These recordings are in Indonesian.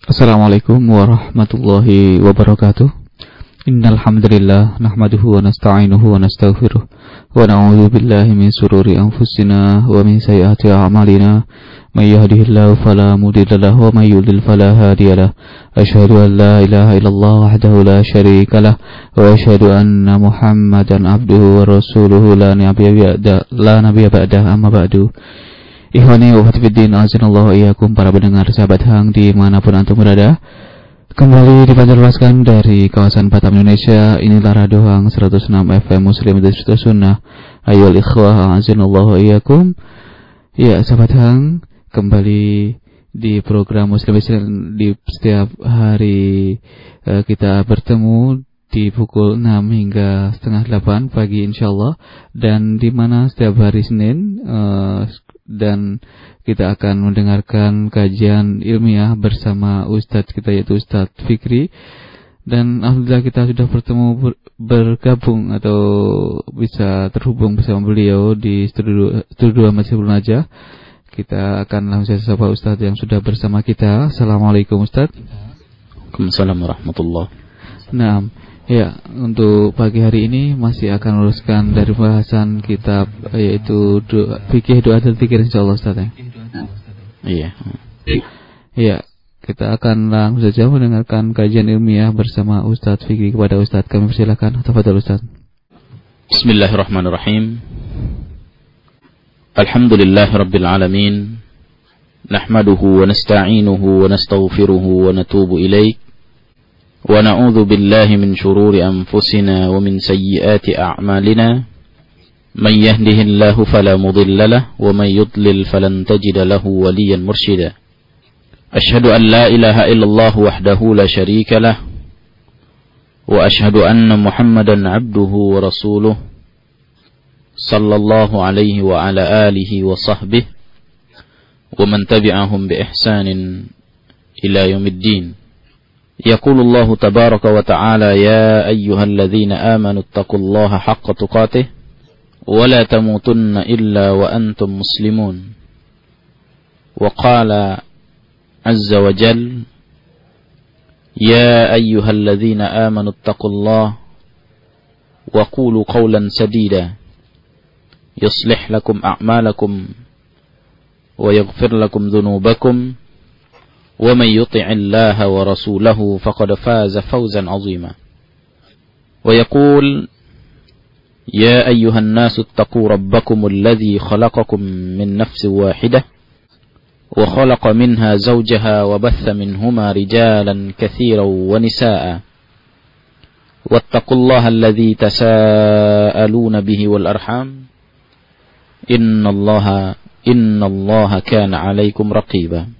Assalamualaikum warahmatullahi wabarakatuh. Innal hamdalillah nahmaduhu wa nasta'inuhu wa nastaghfiruh wa na'udzu billahi min sururi anfusina wa min sayyiati a'malina may yahdihillahu fala mudilla lahu wa may yudlil fala hadiya Ashhadu an la ilaha illallah wahdahu la syarika lah wa ashhadu anna Muhammadan abduhu wa rasuluhu la nabiyya ba'da la nabiyya ba'da amma ba'du. Ikhwani wa hatifiddin azinallahu iyakum para pendengar sahabat hang di mana pun antum berada. Kembali dipancarluaskan dari kawasan Batam Indonesia. Inilah Radio Hang 106 FM Muslim Distrik Sunnah. Ayo ikhwah azinallahu iyakum Ya sahabat hang Kembali di program Muslim di setiap hari uh, kita bertemu di pukul 6 hingga setengah 8 pagi insyaallah dan di mana setiap hari Senin uh, dan kita akan mendengarkan kajian ilmiah bersama Ustadz kita yaitu Ustadz Fikri dan alhamdulillah kita sudah bertemu ber, bergabung atau bisa terhubung bersama beliau di studio studio Masjid Najah. Kita akan langsung sapa Ustadz yang sudah bersama kita. Assalamualaikum Ustadz. Waalaikumsalam warahmatullahi. Nah, Ya, untuk pagi hari ini masih akan luruskan dari bahasan kitab yaitu doa, fikih doa dan zikir insyaallah Ustaz ya. Iya. Iya, kita akan langsung saja mendengarkan kajian ilmiah bersama Ustaz Fikri kepada Ustaz. Kami persilakan. Tafadhol Ustaz. Bismillahirrahmanirrahim. Alhamdulillah rabbil alamin. Nahmaduhu wa nasta'inuhu wa nastaghfiruhu wa natubu ilaih. ونعوذ بالله من شرور أنفسنا ومن سيئات أعمالنا. من يهده الله فلا مضل له ومن يضلل فلن تجد له وليا مرشدا. أشهد أن لا إله إلا الله وحده لا شريك له وأشهد أن محمدا عبده ورسوله صلى الله عليه وعلى آله وصحبه ومن تبعهم بإحسان إلى يوم الدين. يقول الله تبارك وتعالى يا أيها الذين آمنوا اتقوا الله حق تقاته ولا تموتن إلا وأنتم مسلمون. وقال عز وجل يا أيها الذين آمنوا اتقوا الله وقولوا قولا سديدا يصلح لكم أعمالكم ويغفر لكم ذنوبكم ومن يطع الله ورسوله فقد فاز فوزا عظيما. ويقول يا أيها الناس اتقوا ربكم الذي خلقكم من نفس واحدة وخلق منها زوجها وبث منهما رجالا كثيرا ونساء واتقوا الله الذي تساءلون به والأرحام. إن الله إن الله كان عليكم رقيبا.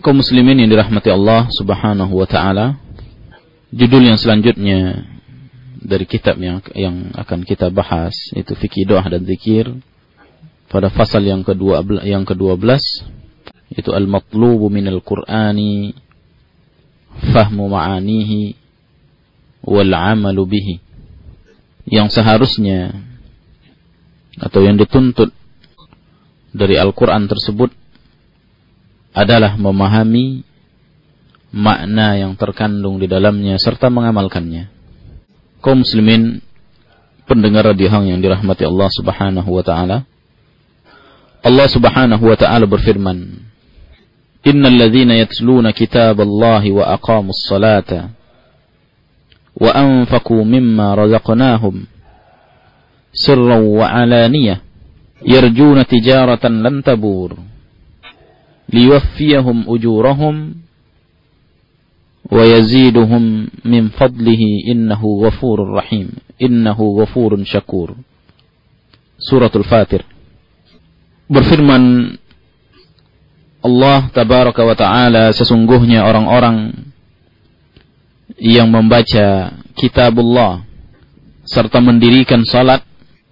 Kaum muslimin yang dirahmati Allah Subhanahu wa taala. Judul yang selanjutnya dari kitab yang yang akan kita bahas itu fikih doa dan zikir pada pasal yang kedua yang ke-12 itu al-matlubu minal qur'ani fahmu ma'anihi wal 'amalu bihi. Yang seharusnya atau yang dituntut dari Al-Qur'an tersebut adalah memahami makna yang terkandung di dalamnya serta mengamalkannya. Kaum muslimin pendengar radio yang dirahmati Allah Subhanahu wa taala. Allah Subhanahu wa taala berfirman, "Innal ladzina yatluna kitaballahi wa aqamus salata wa anfaqu mimma razaqnahum sirran wa alaniyah yarjuna tijaratan lan tabur." liwaffiyahum ujurahum wa yaziduhum min fadlihi innahu ghafurur rahim innahu ghafurun syakur suratul fatir berfirman Allah tabaraka wa taala sesungguhnya orang-orang yang membaca kitabullah serta mendirikan salat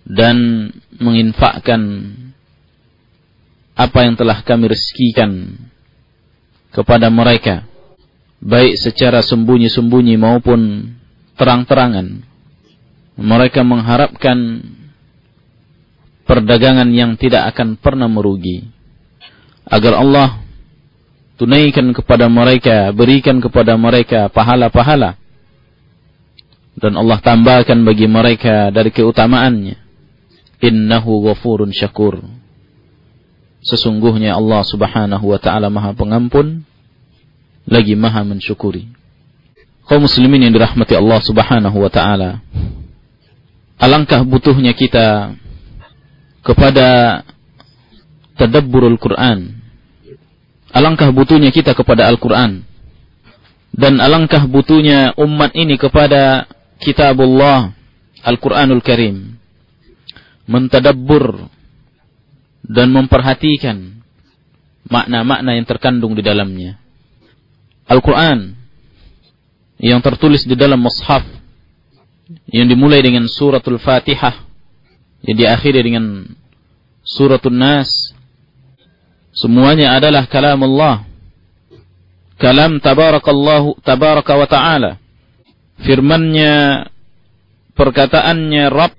dan menginfakkan apa yang telah kami rezekikan kepada mereka baik secara sembunyi-sembunyi maupun terang-terangan mereka mengharapkan perdagangan yang tidak akan pernah merugi agar Allah tunaikan kepada mereka, berikan kepada mereka pahala-pahala. Dan Allah tambahkan bagi mereka dari keutamaannya. Innahu ghafurun syakur. Sesungguhnya Allah subhanahu wa ta'ala maha pengampun, lagi maha mensyukuri. Kau muslimin yang dirahmati Allah subhanahu wa ta'ala. Alangkah butuhnya kita kepada tadabburul Quran Alangkah butuhnya kita kepada Al-Quran. Dan alangkah butuhnya umat ini kepada kitabullah, Al-Quranul Karim. Mentadabbur dan memperhatikan makna-makna yang terkandung di dalamnya. Al-Quran yang tertulis di dalam mushaf yang dimulai dengan suratul Fatihah yang diakhiri dengan suratul Nas Semuanya adalah kalam Allah. Kalam tabarakallahu tabaraka wa ta'ala. Firmannya, perkataannya Rabb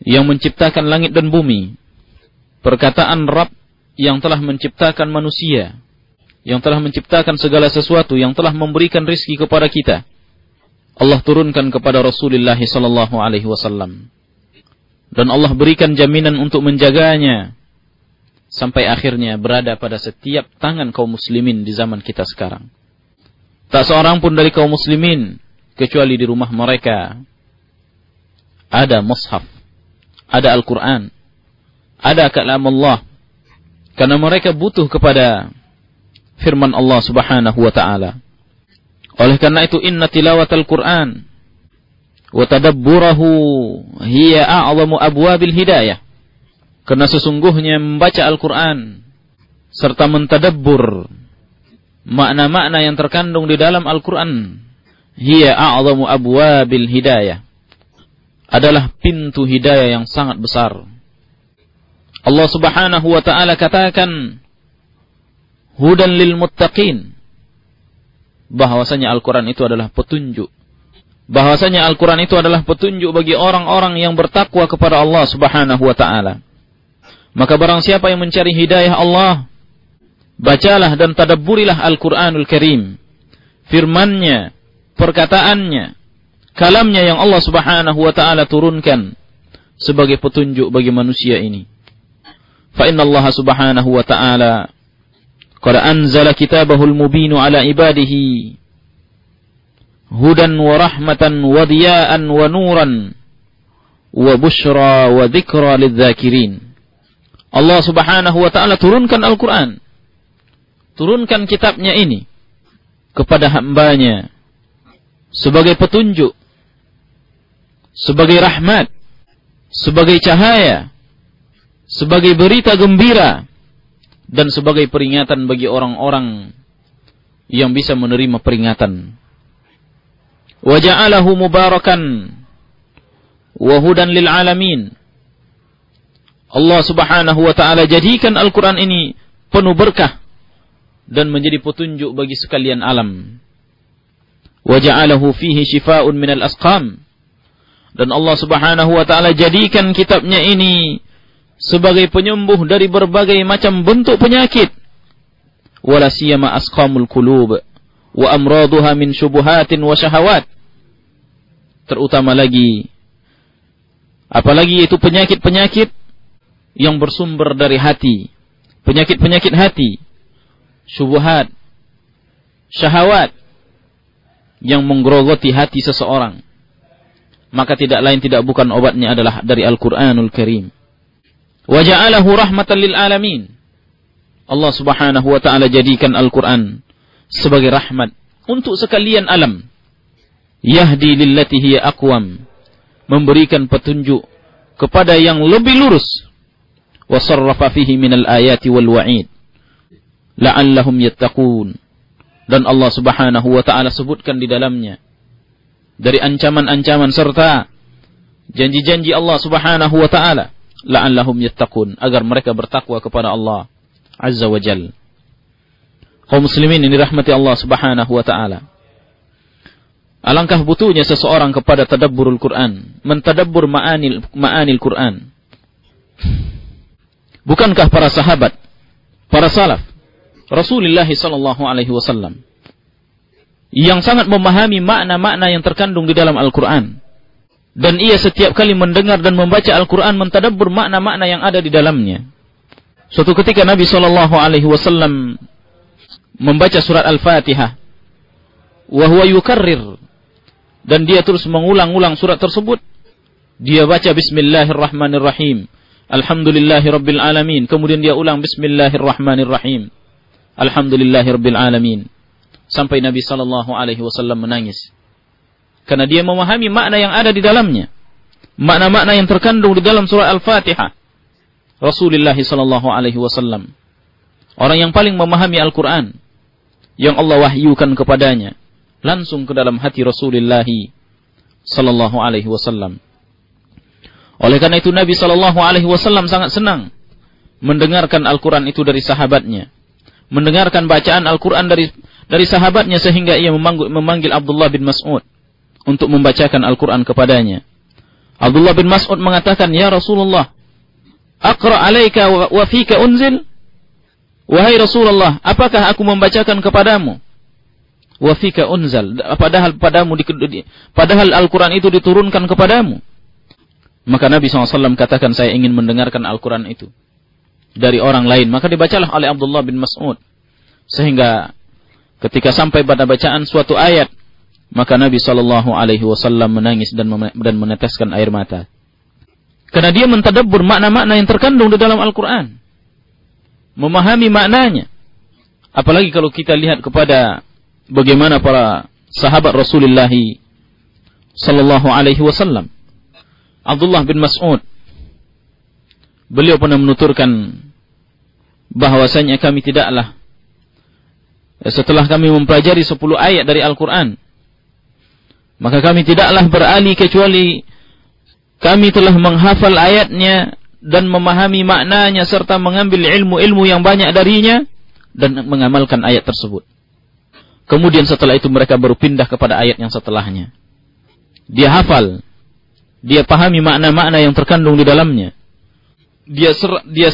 yang menciptakan langit dan bumi. Perkataan Rabb yang telah menciptakan manusia. Yang telah menciptakan segala sesuatu. Yang telah memberikan rizki kepada kita. Allah turunkan kepada Rasulullah sallallahu alaihi wasallam. Dan Allah berikan jaminan untuk menjaganya sampai akhirnya berada pada setiap tangan kaum muslimin di zaman kita sekarang. Tak seorang pun dari kaum muslimin kecuali di rumah mereka ada mushaf, ada Al-Qur'an, ada kalam Allah. Karena mereka butuh kepada firman Allah Subhanahu wa taala. Oleh karena itu inna tilawatal Qur'an wa tadabburahu hiya a'zamu abwabil hidayah karena sesungguhnya membaca Al-Quran serta mentadabbur makna-makna yang terkandung di dalam Al-Quran hiya a'zamu abwabil hidayah adalah pintu hidayah yang sangat besar. Allah Subhanahu wa taala katakan hudan lil muttaqin bahwasanya Al-Qur'an itu adalah petunjuk bahwasanya Al-Qur'an itu adalah petunjuk bagi orang-orang yang bertakwa kepada Allah Subhanahu wa taala. Maka barang siapa yang mencari hidayah Allah, bacalah dan tadabburilah Al-Quranul Karim. Firmannya, perkataannya, kalamnya yang Allah subhanahu wa ta'ala turunkan sebagai petunjuk bagi manusia ini. Fa inna Allah subhanahu wa ta'ala qad anzala kitabahul mubinu ala ibadihi hudan wa rahmatan wa diya'an wa nuran wa bushra wa. Allah Subhanahu wa taala turunkan Al-Qur'an. Turunkan kitabnya ini kepada hambanya sebagai petunjuk, sebagai rahmat, sebagai cahaya, sebagai berita gembira dan sebagai peringatan bagi orang-orang yang bisa menerima peringatan. Wa mubarakan wa hudan lil alamin Allah Subhanahu wa taala jadikan Al-Qur'an ini penuh berkah dan menjadi petunjuk bagi sekalian alam. Wa fihi shifaa'un minal asqam. Dan Allah Subhanahu wa taala jadikan kitabnya ini sebagai penyembuh dari berbagai macam bentuk penyakit. Wala siyama asqamul qulub wa amraduha min syubuhatin wa syahawat. Terutama lagi apalagi itu penyakit-penyakit yang bersumber dari hati, penyakit-penyakit hati, syubhat, syahwat yang menggerogoti hati seseorang. Maka tidak lain tidak bukan obatnya adalah dari Al-Qur'anul Karim. Waja'alahu rahmatan lil alamin. Allah Subhanahu wa taala jadikan Al-Qur'an sebagai rahmat untuk sekalian alam. Yahdi lillati hiya aqwam. Memberikan petunjuk kepada yang lebih lurus. Wa sarrafa fihi minal ayati wal wa'id. La'allahum yattaqun. Dan Allah Subhanahu wa taala sebutkan di dalamnya dari ancaman-ancaman serta janji-janji Allah Subhanahu wa taala la'allahum yattaqun agar mereka bertakwa kepada Allah Azza wa Jal. Kaum muslimin ini rahmati Allah Subhanahu wa taala. Alangkah butuhnya seseorang kepada tadabburul Quran, mentadabbur ma'anil ma'anil Quran. Bukankah para sahabat, para salaf, Rasulullah sallallahu alaihi wasallam yang sangat memahami makna-makna yang terkandung di dalam Al-Quran. Dan ia setiap kali mendengar dan membaca Al-Quran mentadabbur makna-makna yang ada di dalamnya. Suatu ketika Nabi Shallallahu Alaihi Wasallam membaca surat Al-Fatihah, wahwa yukarrir, dan dia terus mengulang-ulang surat tersebut. Dia baca Bismillahirrahmanirrahim, Alhamdulillahirabbil alamin. Kemudian dia ulang Bismillahirrahmanirrahim, Alhamdulillahirabbil alamin. Sampai Nabi Shallallahu Alaihi Wasallam menangis karena dia memahami makna yang ada di dalamnya. Makna-makna yang terkandung di dalam surah Al-Fatihah. Rasulullah sallallahu alaihi wasallam. Orang yang paling memahami Al-Qur'an yang Allah wahyukan kepadanya langsung ke dalam hati Rasulullah sallallahu alaihi wasallam. Oleh karena itu Nabi sallallahu alaihi wasallam sangat senang mendengarkan Al-Qur'an itu dari sahabatnya. Mendengarkan bacaan Al-Qur'an dari dari sahabatnya sehingga ia memanggil, memanggil Abdullah bin Mas'ud untuk membacakan Al-Quran kepadanya. Abdullah bin Mas'ud mengatakan, Ya Rasulullah, Aqra alaika wa fika unzil? Wahai Rasulullah, apakah aku membacakan kepadamu? Wa fika unzal. Padahal padamu di, padahal Al-Quran itu diturunkan kepadamu. Maka Nabi SAW katakan, saya ingin mendengarkan Al-Quran itu. Dari orang lain. Maka dibacalah oleh Abdullah bin Mas'ud. Sehingga ketika sampai pada bacaan suatu ayat maka Nabi Shallallahu Alaihi Wasallam menangis dan dan meneteskan air mata. Karena dia mentadabbur makna-makna yang terkandung di dalam Al-Quran. Memahami maknanya. Apalagi kalau kita lihat kepada bagaimana para sahabat Rasulullah Sallallahu Alaihi Wasallam. Abdullah bin Mas'ud. Beliau pernah menuturkan bahwasanya kami tidaklah setelah kami mempelajari 10 ayat dari Al-Quran maka kami tidaklah beralih kecuali kami telah menghafal ayatnya dan memahami maknanya serta mengambil ilmu-ilmu yang banyak darinya dan mengamalkan ayat tersebut. Kemudian setelah itu mereka baru pindah kepada ayat yang setelahnya. Dia hafal, dia pahami makna-makna yang terkandung di dalamnya. Dia ser, dia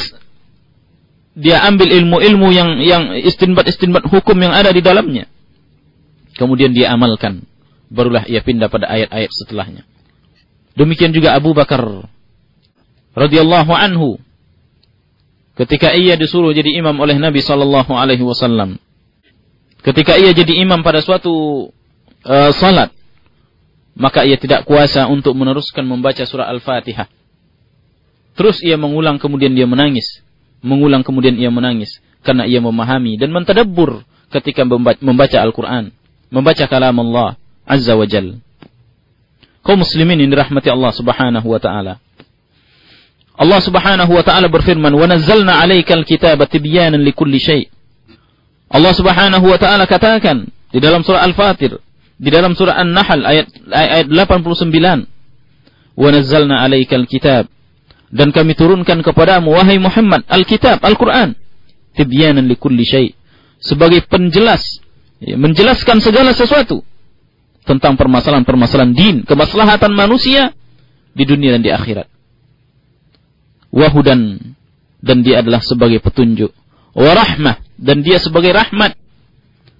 dia ambil ilmu-ilmu yang yang istinbat-istinbat hukum yang ada di dalamnya. Kemudian dia amalkan barulah ia pindah pada ayat-ayat setelahnya. Demikian juga Abu Bakar radhiyallahu anhu ketika ia disuruh jadi imam oleh Nabi sallallahu alaihi wasallam. Ketika ia jadi imam pada suatu uh, salat, maka ia tidak kuasa untuk meneruskan membaca surah Al-Fatihah. Terus ia mengulang kemudian dia menangis. Mengulang kemudian ia menangis karena ia memahami dan mentadabbur ketika membaca Al-Qur'an, membaca kalam Allah Azza wa Jal. Kaum muslimin yang dirahmati Allah Subhanahu wa taala. Allah Subhanahu wa taala berfirman, "Wa nazzalna 'alaikal kitaba tibyanan likulli syai'." Allah Subhanahu wa taala katakan di dalam surah Al-Fatir, di dalam surah An-Nahl ayat ayat 89, "Wa nazzalna 'alaikal kitab" dan kami turunkan kepadamu wahai Muhammad Al-Kitab, Al-Qur'an, tibyanan likulli syai' sebagai penjelas, ya, menjelaskan segala sesuatu tentang permasalahan-permasalahan din, kemaslahatan manusia di dunia dan di akhirat. Wahudan dan dia adalah sebagai petunjuk. Warahmah dan dia sebagai rahmat.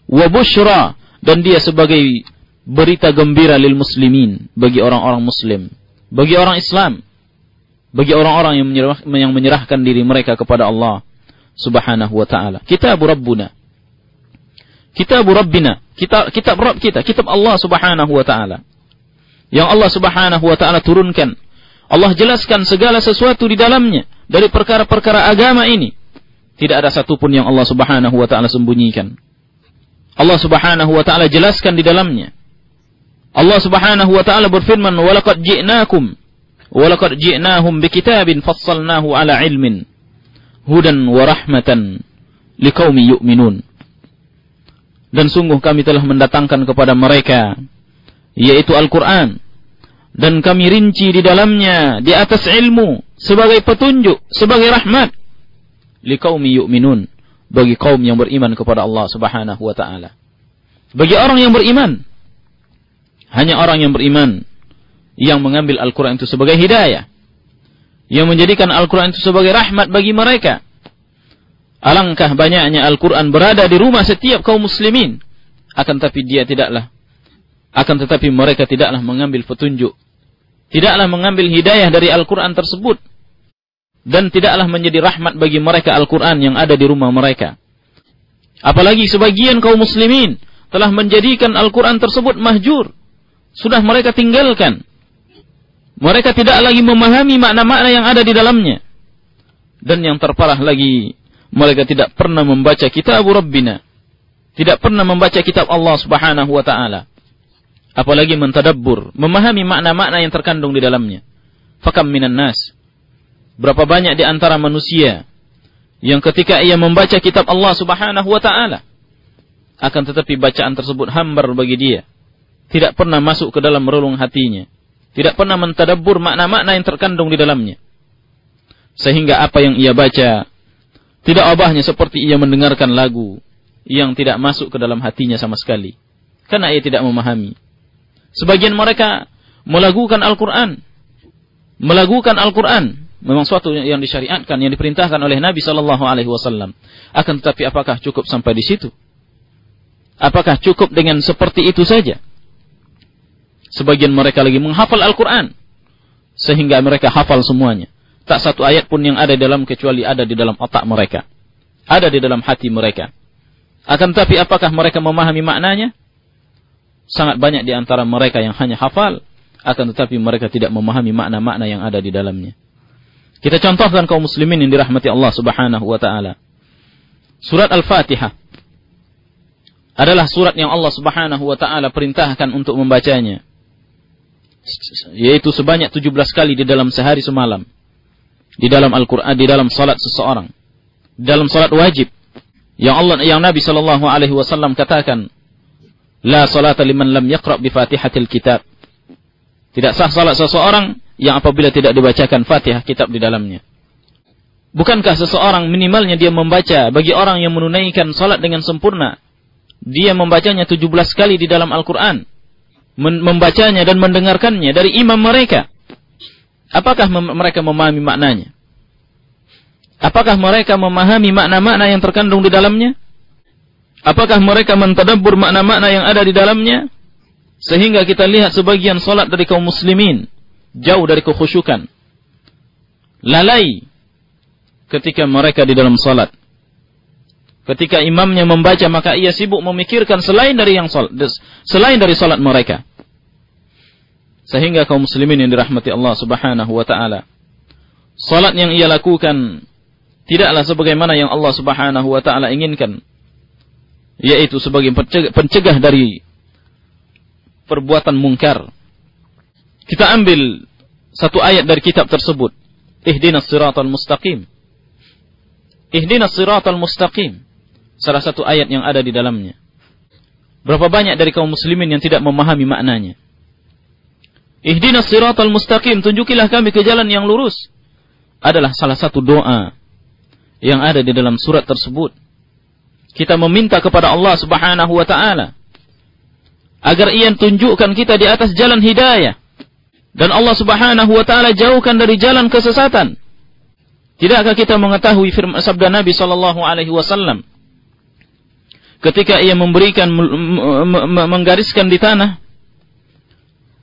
Wabushra dan dia sebagai berita gembira lil muslimin bagi orang-orang muslim, bagi orang Islam, bagi orang-orang yang, menyerah, yang menyerahkan diri mereka kepada Allah Subhanahu wa taala. Kitab Rabbuna Kitab Rabbina, kitab kitab Rabb kita, kitab Allah Subhanahu wa taala. Yang Allah Subhanahu wa taala turunkan. Allah jelaskan segala sesuatu di dalamnya dari perkara-perkara agama ini. Tidak ada satupun yang Allah Subhanahu wa taala sembunyikan. Allah Subhanahu wa taala jelaskan di dalamnya. Allah Subhanahu wa taala berfirman, "Wa laqad ji'nakum wa laqad ji'nahum bikitabin fassalnahu ala ilmin hudan wa rahmatan liqaumi yu'minun." Dan sungguh kami telah mendatangkan kepada mereka yaitu Al-Qur'an dan kami rinci di dalamnya di atas ilmu sebagai petunjuk, sebagai rahmat liqaumi yu'minun bagi kaum yang beriman kepada Allah Subhanahu wa taala. Bagi orang yang beriman hanya orang yang beriman yang mengambil Al-Qur'an itu sebagai hidayah. Yang menjadikan Al-Qur'an itu sebagai rahmat bagi mereka. Alangkah banyaknya Al-Quran berada di rumah setiap kaum muslimin. Akan tetapi dia tidaklah. Akan tetapi mereka tidaklah mengambil petunjuk tidaklah mengambil hidayah dari Al-Quran tersebut dan tidaklah menjadi rahmat bagi mereka Al-Quran yang ada di rumah mereka. Apalagi sebagian kaum muslimin telah menjadikan Al-Quran tersebut mahjur. Sudah mereka tinggalkan. Mereka tidak lagi memahami makna-makna yang ada di dalamnya. Dan yang terparah lagi, mereka tidak pernah membaca kitab Rabbina. Tidak pernah membaca kitab Allah subhanahu wa ta'ala apalagi mentadabbur, memahami makna-makna yang terkandung di dalamnya. Fakam minan nas. Berapa banyak di antara manusia yang ketika ia membaca kitab Allah Subhanahu wa taala akan tetapi bacaan tersebut hambar bagi dia. Tidak pernah masuk ke dalam relung hatinya. Tidak pernah mentadabbur makna-makna yang terkandung di dalamnya. Sehingga apa yang ia baca tidak obahnya seperti ia mendengarkan lagu yang tidak masuk ke dalam hatinya sama sekali. Karena ia tidak memahami. Sebagian mereka melakukan Al-Quran. Melakukan Al-Quran. Memang suatu yang disyariatkan, yang diperintahkan oleh Nabi Shallallahu Alaihi Wasallam. Akan tetapi apakah cukup sampai di situ? Apakah cukup dengan seperti itu saja? Sebagian mereka lagi menghafal Al-Quran. Sehingga mereka hafal semuanya. Tak satu ayat pun yang ada dalam kecuali ada di dalam otak mereka. Ada di dalam hati mereka. Akan tetapi apakah mereka memahami maknanya? sangat banyak di antara mereka yang hanya hafal, akan tetapi mereka tidak memahami makna-makna yang ada di dalamnya. Kita contohkan kaum muslimin yang dirahmati Allah Subhanahu wa taala. Surat Al-Fatihah adalah surat yang Allah Subhanahu wa taala perintahkan untuk membacanya. Yaitu sebanyak 17 kali di dalam sehari semalam. Di dalam Al-Qur'an, di dalam salat seseorang. Dalam salat wajib yang Allah yang Nabi sallallahu alaihi wasallam katakan La salata liman lam yaqra' bi Fatihatil kitab. Tidak sah salat seseorang yang apabila tidak dibacakan Fatihah kitab di dalamnya. Bukankah seseorang minimalnya dia membaca bagi orang yang menunaikan salat dengan sempurna, dia membacanya 17 kali di dalam Al-Qur'an. Membacanya dan mendengarkannya dari imam mereka. Apakah mem mereka memahami maknanya? Apakah mereka memahami makna-makna yang terkandung di dalamnya? Apakah mereka mentadabbur makna-makna yang ada di dalamnya? Sehingga kita lihat sebagian solat dari kaum muslimin jauh dari kekhusyukan. Lalai ketika mereka di dalam solat. Ketika imamnya membaca maka ia sibuk memikirkan selain dari yang solat, selain dari solat mereka. Sehingga kaum muslimin yang dirahmati Allah Subhanahu wa taala salat yang ia lakukan tidaklah sebagaimana yang Allah Subhanahu wa taala inginkan yaitu sebagai pencegah dari perbuatan mungkar. Kita ambil satu ayat dari kitab tersebut. Ihdinas siratal mustaqim. Ihdinas siratal mustaqim. Salah satu ayat yang ada di dalamnya. Berapa banyak dari kaum muslimin yang tidak memahami maknanya. Ihdinas siratal mustaqim. Tunjukilah kami ke jalan yang lurus. Adalah salah satu doa yang ada di dalam surat tersebut kita meminta kepada Allah Subhanahu wa taala agar ia tunjukkan kita di atas jalan hidayah dan Allah Subhanahu wa taala jauhkan dari jalan kesesatan. Tidakkah kita mengetahui firman sabda Nabi sallallahu alaihi wasallam ketika ia memberikan menggariskan di tanah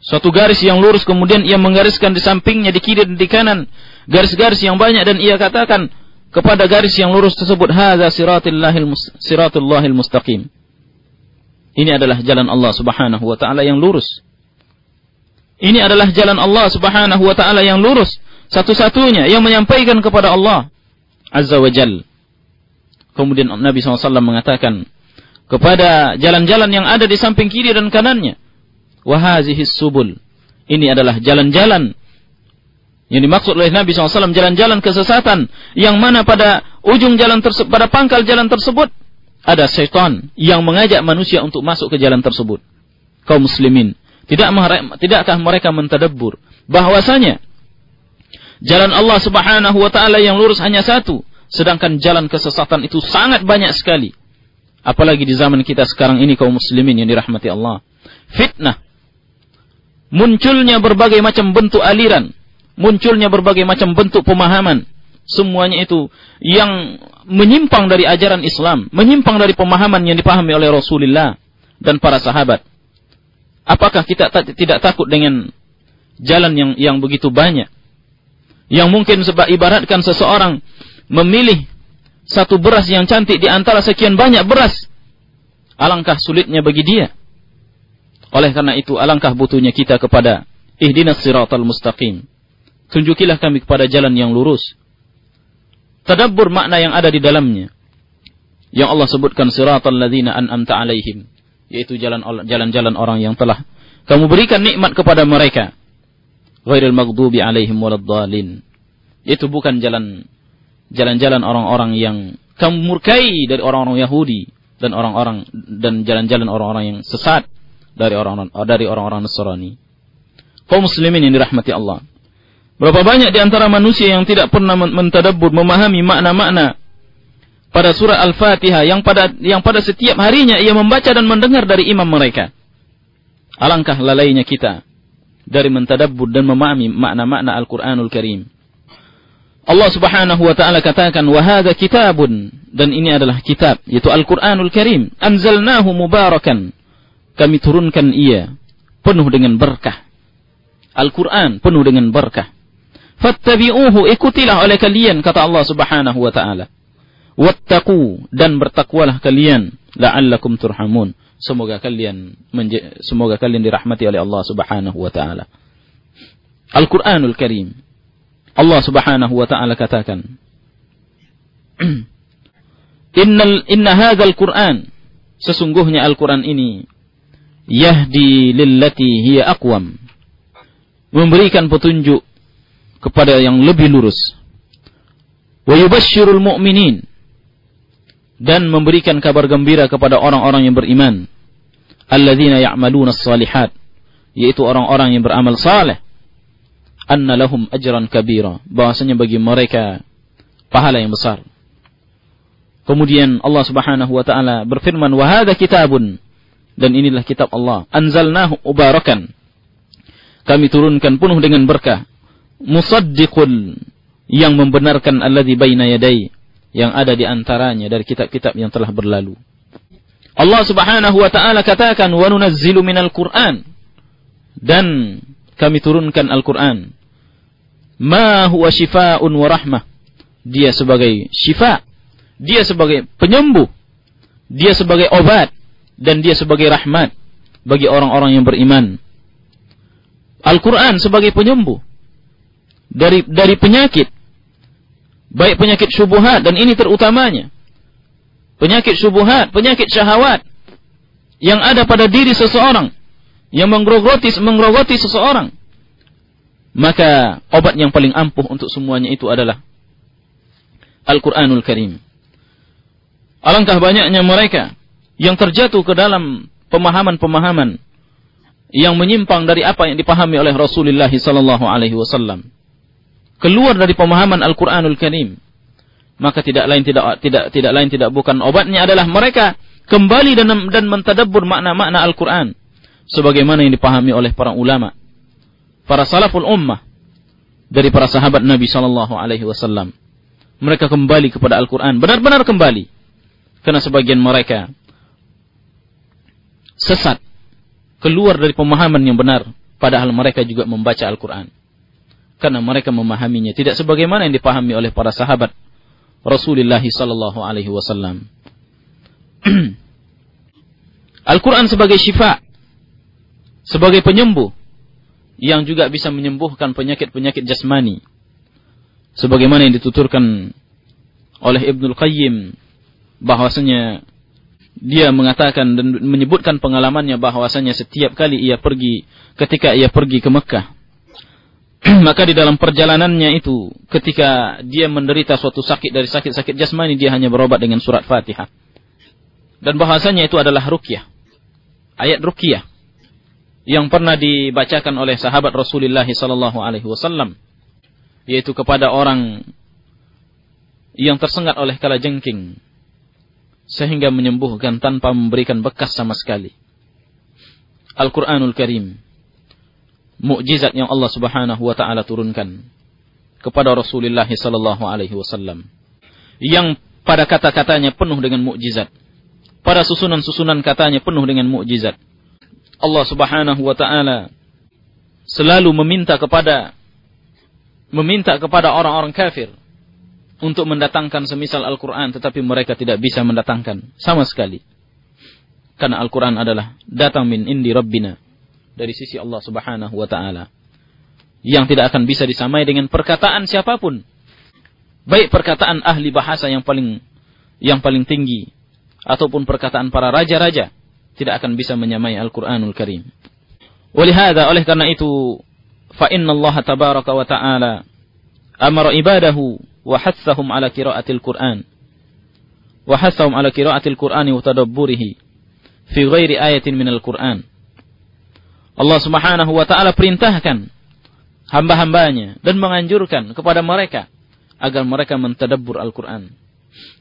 suatu garis yang lurus kemudian ia menggariskan di sampingnya di kiri dan di kanan garis-garis yang banyak dan ia katakan kepada garis yang lurus tersebut hadza siratullahil siratullahil mustaqim. Ini adalah jalan Allah Subhanahu wa taala yang lurus. Ini adalah jalan Allah Subhanahu wa taala yang lurus, satu-satunya yang menyampaikan kepada Allah Azza wa Jal. Kemudian Nabi SAW mengatakan kepada jalan-jalan yang ada di samping kiri dan kanannya. Wahazihis subul. Ini adalah jalan-jalan yang dimaksud oleh Nabi SAW jalan-jalan kesesatan yang mana pada ujung jalan tersebut, pada pangkal jalan tersebut ada syaitan yang mengajak manusia untuk masuk ke jalan tersebut. Kaum muslimin, Tidak tidakkah mereka mentadabbur bahwasanya jalan Allah Subhanahu wa taala yang lurus hanya satu, sedangkan jalan kesesatan itu sangat banyak sekali. Apalagi di zaman kita sekarang ini kaum muslimin yang dirahmati Allah. Fitnah. Munculnya berbagai macam bentuk aliran, munculnya berbagai macam bentuk pemahaman. Semuanya itu yang menyimpang dari ajaran Islam, menyimpang dari pemahaman yang dipahami oleh Rasulullah dan para sahabat. Apakah kita tidak takut dengan jalan yang yang begitu banyak? Yang mungkin sebab ibaratkan seseorang memilih satu beras yang cantik di antara sekian banyak beras. Alangkah sulitnya bagi dia. Oleh karena itu, alangkah butuhnya kita kepada ihdinas siratal mustaqim. Tunjukilah kami kepada jalan yang lurus. Tadabbur makna yang ada di dalamnya. Yang Allah sebutkan siratal ladzina an'amta alaihim yaitu jalan-jalan orang yang telah kamu berikan nikmat kepada mereka. Ghairil maghdubi alaihim waladdallin. Itu bukan jalan jalan-jalan orang-orang yang kamu murkai dari orang-orang Yahudi dan orang-orang dan jalan-jalan orang-orang yang sesat dari orang-orang dari orang-orang Nasrani. Kaum muslimin yang dirahmati Allah. Berapa banyak di antara manusia yang tidak pernah mentadabbur, memahami makna-makna pada surah Al-Fatihah yang pada yang pada setiap harinya ia membaca dan mendengar dari imam mereka. Alangkah lalainya kita dari mentadabbur dan memahami makna-makna Al-Qur'anul Karim. Allah Subhanahu wa taala katakan wa hadza kitabun dan ini adalah kitab yaitu Al-Qur'anul Karim anzalnahu mubarakan kami turunkan ia penuh dengan berkah. Al-Qur'an penuh dengan berkah. Fattabi'uhu ikutilah oleh kalian kata Allah Subhanahu wa taala wattaqu dan bertakwalah kalian la'allakum turhamun. Semoga kalian semoga kalian dirahmati oleh Allah Subhanahu wa taala. Al-Qur'anul Karim. Allah Subhanahu wa taala katakan Innal inna hadzal Qur'an sesungguhnya Al-Qur'an ini yahdi lillati hiya aqwam memberikan petunjuk kepada yang lebih lurus wa yubashshirul mu'minin dan memberikan kabar gembira kepada orang-orang yang beriman. Alladzina ya'maluna salihat yaitu orang-orang yang beramal saleh. Anna lahum ajran kabira, bahwasanya bagi mereka pahala yang besar. Kemudian Allah Subhanahu wa taala berfirman, "Wa hadza kitabun" dan inilah kitab Allah, anzalnahu mubarakan. Kami turunkan penuh dengan berkah. Musaddiqul yang membenarkan alladzi baina yadayhi yang ada di antaranya dari kitab-kitab yang telah berlalu. Allah Subhanahu wa taala katakan wa nunazzilu minal Qur'an. Dan kami turunkan Al-Qur'an. Ma huwa shifaa'un wa rahmah. Dia sebagai syifa. Dia sebagai penyembuh. Dia sebagai obat dan dia sebagai rahmat bagi orang-orang yang beriman Al-Qur'an sebagai penyembuh dari dari penyakit Baik penyakit syubuhat dan ini terutamanya. Penyakit syubuhat, penyakit syahwat yang ada pada diri seseorang yang menggerogoti menggerogoti seseorang. Maka obat yang paling ampuh untuk semuanya itu adalah Al-Qur'anul Karim. Alangkah banyaknya mereka yang terjatuh ke dalam pemahaman-pemahaman yang menyimpang dari apa yang dipahami oleh Rasulullah sallallahu alaihi wasallam keluar dari pemahaman Al-Qur'anul Karim, maka tidak lain tidak tidak tidak lain tidak bukan obatnya adalah mereka kembali dan dan mentadabbur makna-makna Al-Qur'an sebagaimana yang dipahami oleh para ulama, para salaful ummah dari para sahabat Nabi sallallahu alaihi wasallam. Mereka kembali kepada Al-Qur'an, benar-benar kembali. Karena sebagian mereka sesat, keluar dari pemahaman yang benar, padahal mereka juga membaca Al-Qur'an karena mereka memahaminya tidak sebagaimana yang dipahami oleh para sahabat Rasulullah sallallahu alaihi wasallam. Al-Quran sebagai syifa, sebagai penyembuh, yang juga bisa menyembuhkan penyakit-penyakit jasmani. Sebagaimana yang dituturkan oleh Ibnul Qayyim, bahwasanya dia mengatakan dan menyebutkan pengalamannya bahwasanya setiap kali ia pergi, ketika ia pergi ke Mekah, maka di dalam perjalanannya itu ketika dia menderita suatu sakit dari sakit-sakit jasmani dia hanya berobat dengan surat Fatihah. Dan bahasanya itu adalah rukyah. Ayat rukyah. yang pernah dibacakan oleh sahabat Rasulullah sallallahu alaihi wasallam yaitu kepada orang yang tersengat oleh kala jengking sehingga menyembuhkan tanpa memberikan bekas sama sekali. Al-Qur'anul Karim mukjizat yang Allah Subhanahu wa taala turunkan kepada Rasulullah sallallahu alaihi wasallam yang pada kata-katanya penuh dengan mukjizat. Pada susunan-susunan katanya penuh dengan mukjizat. Allah Subhanahu wa taala selalu meminta kepada meminta kepada orang-orang kafir untuk mendatangkan semisal Al-Qur'an tetapi mereka tidak bisa mendatangkan sama sekali. Karena Al-Qur'an adalah datang min indi rabbina dari sisi Allah Subhanahu wa taala yang tidak akan bisa disamai dengan perkataan siapa pun. Baik perkataan ahli bahasa yang paling yang paling tinggi ataupun perkataan para raja-raja tidak akan bisa menyamai Al-Qur'anul Karim. Walihada oleh karena itu fa inna Allah tabaraka wa ta'ala amara ibadahu wa hassahum ala qiraatil Qur'an wa hassahum ala qiraatil Qur'ani wa tadabburihi fi ghairi ayatin minal Qur'an. Allah Subhanahu wa taala perintahkan hamba-hambanya dan menganjurkan kepada mereka agar mereka mentadabbur Al-Qur'an.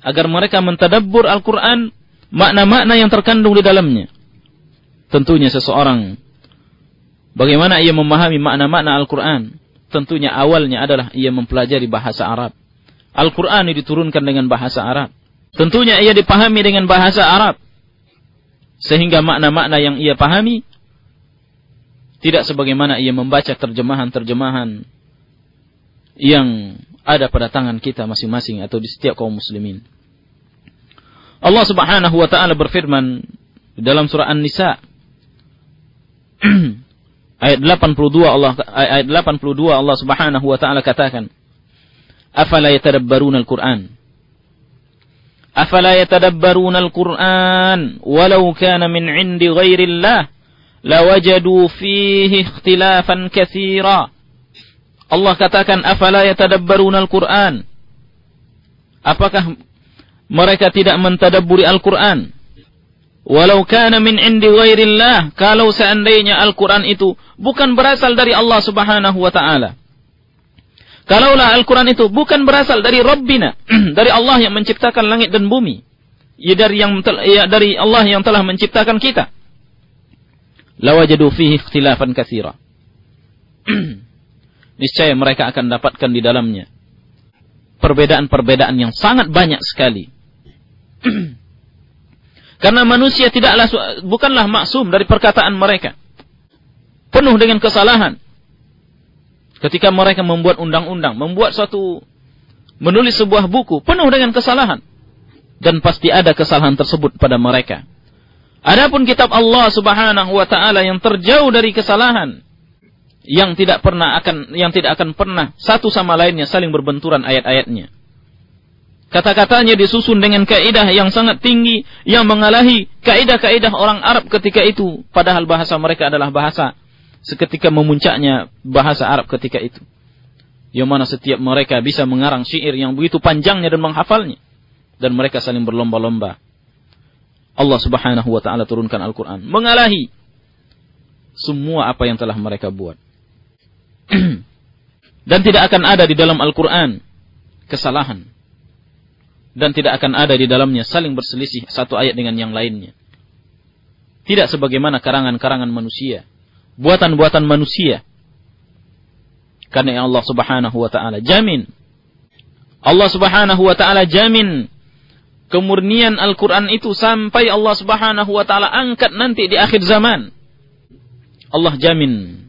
Agar mereka mentadabbur Al-Qur'an makna-makna yang terkandung di dalamnya. Tentunya seseorang bagaimana ia memahami makna-makna Al-Qur'an? Tentunya awalnya adalah ia mempelajari bahasa Arab. Al-Qur'an diturunkan dengan bahasa Arab. Tentunya ia dipahami dengan bahasa Arab. Sehingga makna-makna yang ia pahami tidak sebagaimana ia membaca terjemahan-terjemahan yang ada pada tangan kita masing-masing atau di setiap kaum muslimin. Allah Subhanahu wa taala berfirman dalam surah An-Nisa ayat 82 Allah ayat 82 Allah Subhanahu wa taala katakan Afala yatadabbaruna al-Qur'an Afala yatadabbaruna al-Qur'an walau kana min 'indi ghairi Allah lawajadu fihi ikhtilafan katsira Allah katakan afala yatadabbaruna al-Qur'an Apakah mereka tidak mentadabburi Al-Quran. Walau kana min indi ghairillah, kalau seandainya Al-Quran itu bukan berasal dari Allah subhanahu wa ta'ala. Kalaulah Al-Quran itu bukan berasal dari Rabbina, dari Allah yang menciptakan langit dan bumi. Ya dari yang ya dari Allah yang telah menciptakan kita. Lawajadu fihi ikhtilafan katsira. Niscaya mereka akan dapatkan di dalamnya perbedaan-perbedaan yang sangat banyak sekali. Karena manusia tidaklah bukanlah maksum dari perkataan mereka. Penuh dengan kesalahan. Ketika mereka membuat undang-undang, membuat suatu menulis sebuah buku penuh dengan kesalahan dan pasti ada kesalahan tersebut pada mereka. Adapun kitab Allah Subhanahu wa taala yang terjauh dari kesalahan yang tidak pernah akan yang tidak akan pernah satu sama lainnya saling berbenturan ayat-ayatnya. Kata-katanya disusun dengan kaidah yang sangat tinggi yang mengalahi kaidah-kaidah orang Arab ketika itu padahal bahasa mereka adalah bahasa seketika memuncaknya bahasa Arab ketika itu. Yang mana setiap mereka bisa mengarang syair yang begitu panjangnya dan menghafalnya dan mereka saling berlomba-lomba. Allah Subhanahu wa taala turunkan Al-Qur'an mengalahi semua apa yang telah mereka buat. dan tidak akan ada di dalam Al-Qur'an kesalahan dan tidak akan ada di dalamnya saling berselisih satu ayat dengan yang lainnya. Tidak sebagaimana karangan-karangan manusia, buatan-buatan manusia. Karena Allah Subhanahu wa taala jamin Allah Subhanahu wa taala jamin kemurnian Al-Qur'an itu sampai Allah Subhanahu wa taala angkat nanti di akhir zaman. Allah jamin.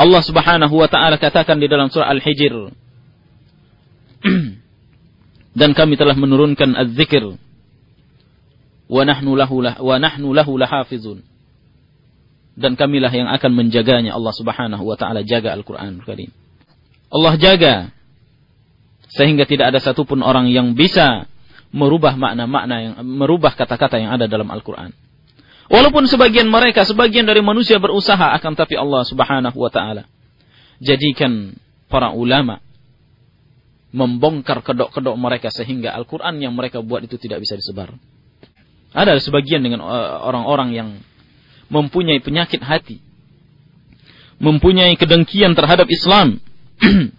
Allah Subhanahu wa taala katakan di dalam surah Al-Hijr dan kami telah menurunkan az-zikr wa nahnu lahu wa nahnu lahu lahafizun dan kamilah yang akan menjaganya Allah Subhanahu wa taala jaga Al-Qur'an Karim. Allah jaga sehingga tidak ada satupun orang yang bisa merubah makna-makna yang merubah kata-kata yang ada dalam Al-Qur'an. Walaupun sebagian mereka, sebagian dari manusia berusaha akan tapi Allah Subhanahu wa taala jadikan para ulama membongkar kedok-kedok mereka sehingga Al-Quran yang mereka buat itu tidak bisa disebar. Ada sebagian dengan eh, orang-orang yang mempunyai penyakit hati mempunyai kedengkian terhadap Islam.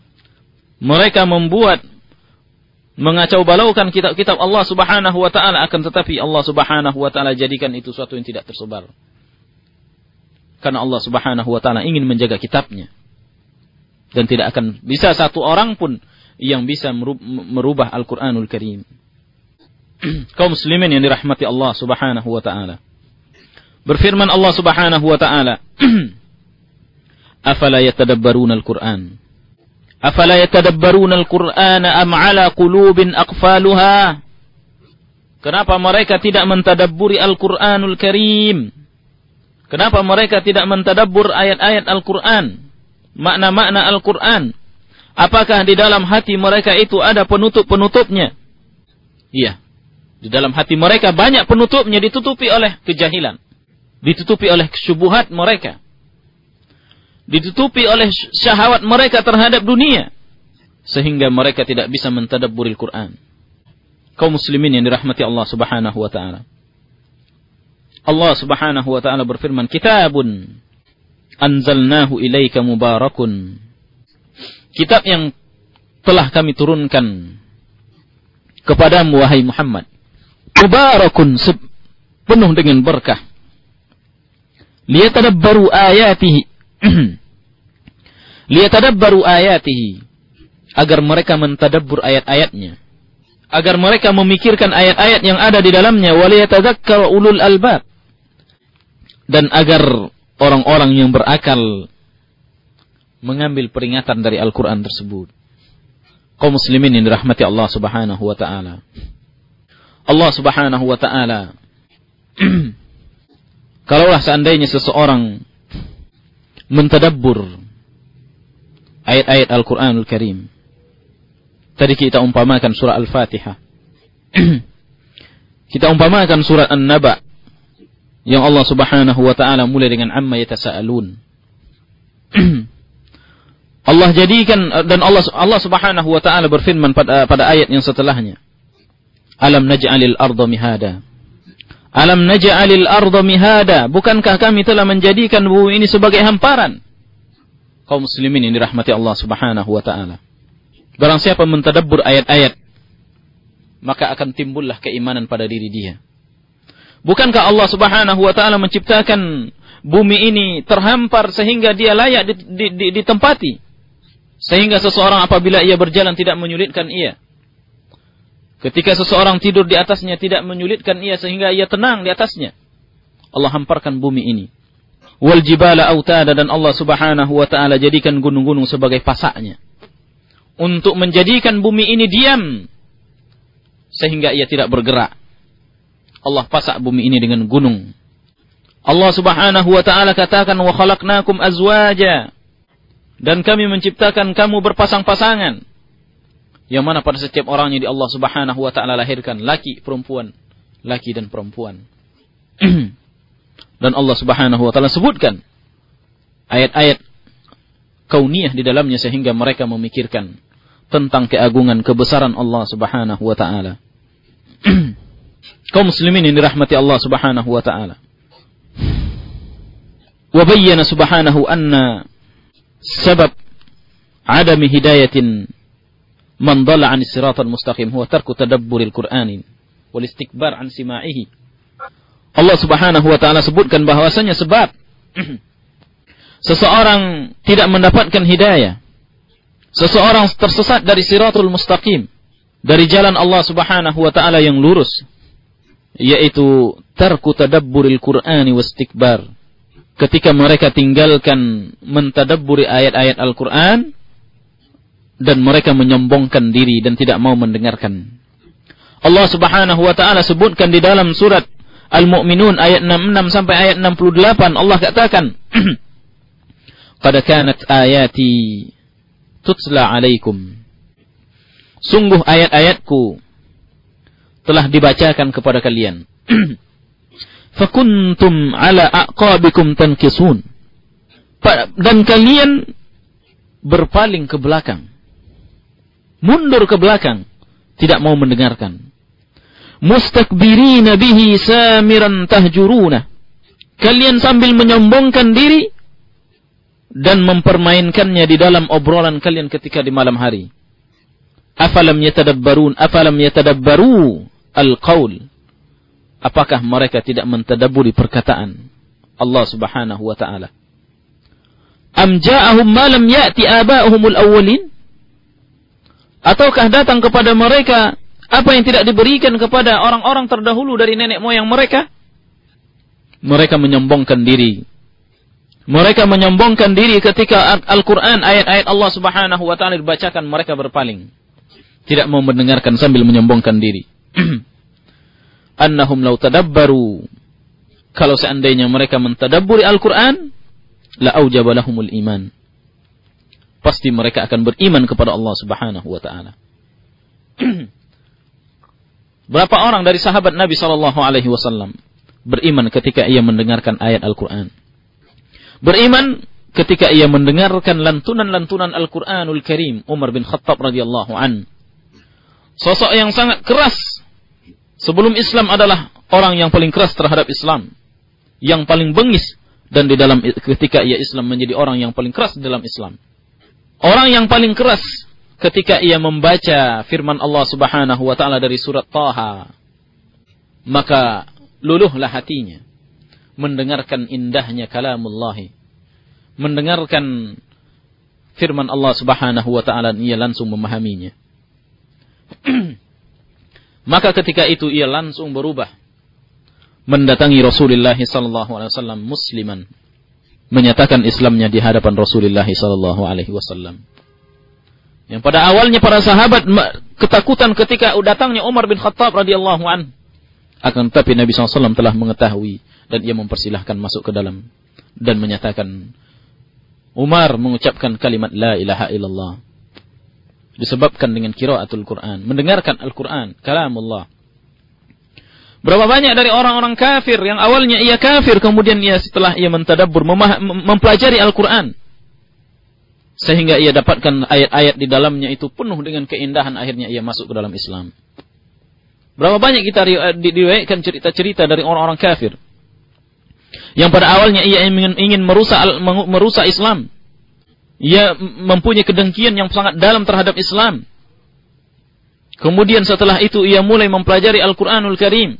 mereka membuat mengacau balaukan kitab-kitab Allah Subhanahu wa taala akan tetapi Allah Subhanahu wa taala jadikan itu suatu yang tidak tersebar. Karena Allah Subhanahu wa taala ingin menjaga kitabnya. Dan tidak akan bisa satu orang pun yang bisa merubah Al-Qur'anul Karim. Kaum muslimin yang dirahmati Allah Subhanahu wa taala. Berfirman Allah Subhanahu wa taala, "Afala yatadabbaruna al-Qur'an?" Afala yatadabbaruna al-Qur'an am 'ala qulubin aqfaluha? Kenapa mereka tidak mentadabburi Al-Qur'anul Karim? Kenapa mereka tidak mentadabbur ayat-ayat Al-Qur'an? Makna-makna Al-Qur'an? Apakah di dalam hati mereka itu ada penutup-penutupnya? Iya. Di dalam hati mereka banyak penutupnya ditutupi oleh kejahilan. Ditutupi oleh kesubuhat mereka. Ditutupi oleh syahwat mereka terhadap dunia. Sehingga mereka tidak bisa mentadabburil Quran. Kaum muslimin yang dirahmati Allah subhanahu wa ta'ala. Allah subhanahu wa ta'ala berfirman, Kitabun anzalnahu ilaika mubarakun. Kitab yang telah kami turunkan kepadamu wahai Muhammad mubarakun penuh dengan berkah. Liyatadabbaru ayatihi. Liyatadabbaru ayatihi. Agar mereka mentadabbur ayat-ayatnya. Agar mereka memikirkan ayat-ayat yang ada di dalamnya. Waliyatadzakkar ulul albab. Dan agar orang-orang yang berakal mengambil peringatan dari Al-Quran tersebut. Kaum muslimin yang dirahmati Allah subhanahu wa ta'ala. Allah Subhanahu wa taala kalaulah seandainya seseorang mentadabbur ayat-ayat Al-Qur'anul Karim tadi kita umpamakan surah Al-Fatihah kita umpamakan surat An-Naba yang Allah Subhanahu wa taala mulai dengan amma yatasaalun Allah jadikan dan Allah Allah Subhanahu wa taala berfirman pada pada ayat yang setelahnya Alam naj'alil arda mihada. Alam naj'alil arda mihada. Bukankah kami telah menjadikan bumi ini sebagai hamparan? Kaum muslimin yang dirahmati Allah subhanahu wa ta'ala. Barang siapa mentadabbur ayat-ayat, maka akan timbullah keimanan pada diri dia. Bukankah Allah subhanahu wa ta'ala menciptakan bumi ini terhampar sehingga dia layak ditempati? Sehingga seseorang apabila ia berjalan tidak menyulitkan ia. Ketika seseorang tidur di atasnya tidak menyulitkan ia sehingga ia tenang di atasnya. Allah hamparkan bumi ini. Wal jibala autada dan Allah Subhanahu wa taala jadikan gunung-gunung sebagai pasaknya. Untuk menjadikan bumi ini diam sehingga ia tidak bergerak. Allah pasak bumi ini dengan gunung. Allah Subhanahu wa taala katakan wa khalaqnakum azwaja dan kami menciptakan kamu berpasang-pasangan yang mana pada setiap orangnya di Allah Subhanahu wa taala lahirkan laki, perempuan, laki dan perempuan. dan Allah Subhanahu wa taala sebutkan ayat-ayat kauniyah di dalamnya sehingga mereka memikirkan tentang keagungan kebesaran Allah Subhanahu wa taala. Kaum muslimin yang dirahmati Allah Subhanahu wa taala. Wa subhanahu anna sabab adami hidayatin man dhalla 'an siratal mustaqim huwa tarku tadabburil Qur'ani wal istikbar 'an sima'ihi. Allah Subhanahu wa taala sebutkan bahwasanya sebab seseorang tidak mendapatkan hidayah, seseorang tersesat dari siratul mustaqim, dari jalan Allah Subhanahu wa taala yang lurus, yaitu tarku tadabburil Qur'ani wastikbar. Ketika mereka tinggalkan mentadabburi ayat-ayat Al-Qur'an dan mereka menyombongkan diri dan tidak mau mendengarkan. Allah Subhanahu wa taala sebutkan di dalam surat Al-Mu'minun ayat 66 sampai ayat 68 Allah katakan Qad kanat ayati tutla alaikum. Sungguh ayat-ayatku telah dibacakan kepada kalian. Fakuntum ala aqabikum tankisun. Dan kalian berpaling ke belakang mundur ke belakang, tidak mau mendengarkan. Mustakbirina bihi samiran tahjuruna. Kalian sambil menyombongkan diri, dan mempermainkannya di dalam obrolan kalian ketika di malam hari. Afalam yatadabbarun, afalam yatadabbaru al-qaul. Apakah mereka tidak mentadabburi perkataan Allah Subhanahu wa taala? Am ja'ahum ma lam ya'ti aba'uhumul awwalin? Ataukah datang kepada mereka apa yang tidak diberikan kepada orang-orang terdahulu dari nenek moyang mereka? Mereka menyombongkan diri mereka menyombongkan diri ketika Al-Quran, ayat-ayat Allah subhanahu wa ta'ala dibacakan, mereka berpaling. Tidak mau mendengarkan sambil menyombongkan diri. Annahum lau tadabbaru. Kalau seandainya mereka mentadabburi Al-Quran, la iman. Pasti mereka akan beriman kepada Allah subhanahu wa ta'ala. Berapa orang dari sahabat Nabi sallallahu alaihi wasallam beriman ketika ia mendengarkan ayat Al-Quran? Beriman ketika ia mendengarkan lantunan-lantunan Al-Quranul Karim Umar bin Khattab radhiyallahu an. Sosok yang sangat keras sebelum Islam adalah orang yang paling keras terhadap Islam, yang paling bengis dan di dalam ketika ia Islam menjadi orang yang paling keras dalam Islam. Orang yang paling keras ketika ia membaca firman Allah Subhanahu wa taala dari surat Taha, maka luluhlah hatinya mendengarkan indahnya kalamullahi. Mendengarkan firman Allah subhanahu wa ta'ala ia langsung memahaminya. Maka ketika itu ia langsung berubah. Mendatangi Rasulullah sallallahu alaihi wasallam musliman. Menyatakan Islamnya di hadapan Rasulullah sallallahu alaihi wasallam. Yang pada awalnya para sahabat ketakutan ketika datangnya Umar bin Khattab radhiyallahu an. Akan tetapi Nabi SAW telah mengetahui dan ia mempersilahkan masuk ke dalam dan menyatakan Umar mengucapkan kalimat la ilaha illallah disebabkan dengan kiraatul Quran mendengarkan Al-Quran kalamullah berapa banyak dari orang-orang kafir yang awalnya ia kafir kemudian ia setelah ia mentadabbur mempelajari Al-Quran sehingga ia dapatkan ayat-ayat di dalamnya itu penuh dengan keindahan akhirnya ia masuk ke dalam Islam berapa banyak kita diriwayatkan cerita-cerita dari orang-orang kafir yang pada awalnya ia ingin, ingin merusak merusak Islam. Ia mempunyai kedengkian yang sangat dalam terhadap Islam. Kemudian setelah itu ia mulai mempelajari Al-Qur'anul Karim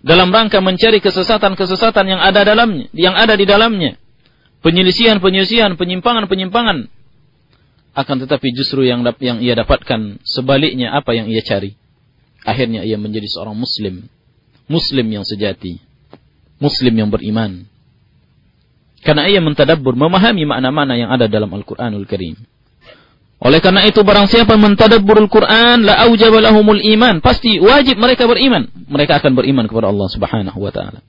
dalam rangka mencari kesesatan-kesesatan yang ada dalamnya, yang ada di dalamnya. Penyelisihan-penyelisihan, penyimpangan-penyimpangan. Akan tetapi justru yang yang ia dapatkan sebaliknya apa yang ia cari. Akhirnya ia menjadi seorang muslim. Muslim yang sejati muslim yang beriman. Karena ia mentadabbur, memahami makna-makna yang ada dalam Al-Quranul Karim. Oleh karena itu barang siapa mentadabbur Al-Quran, la aujaba lahumul iman. Pasti wajib mereka beriman. Mereka akan beriman kepada Allah subhanahu wa ta'ala.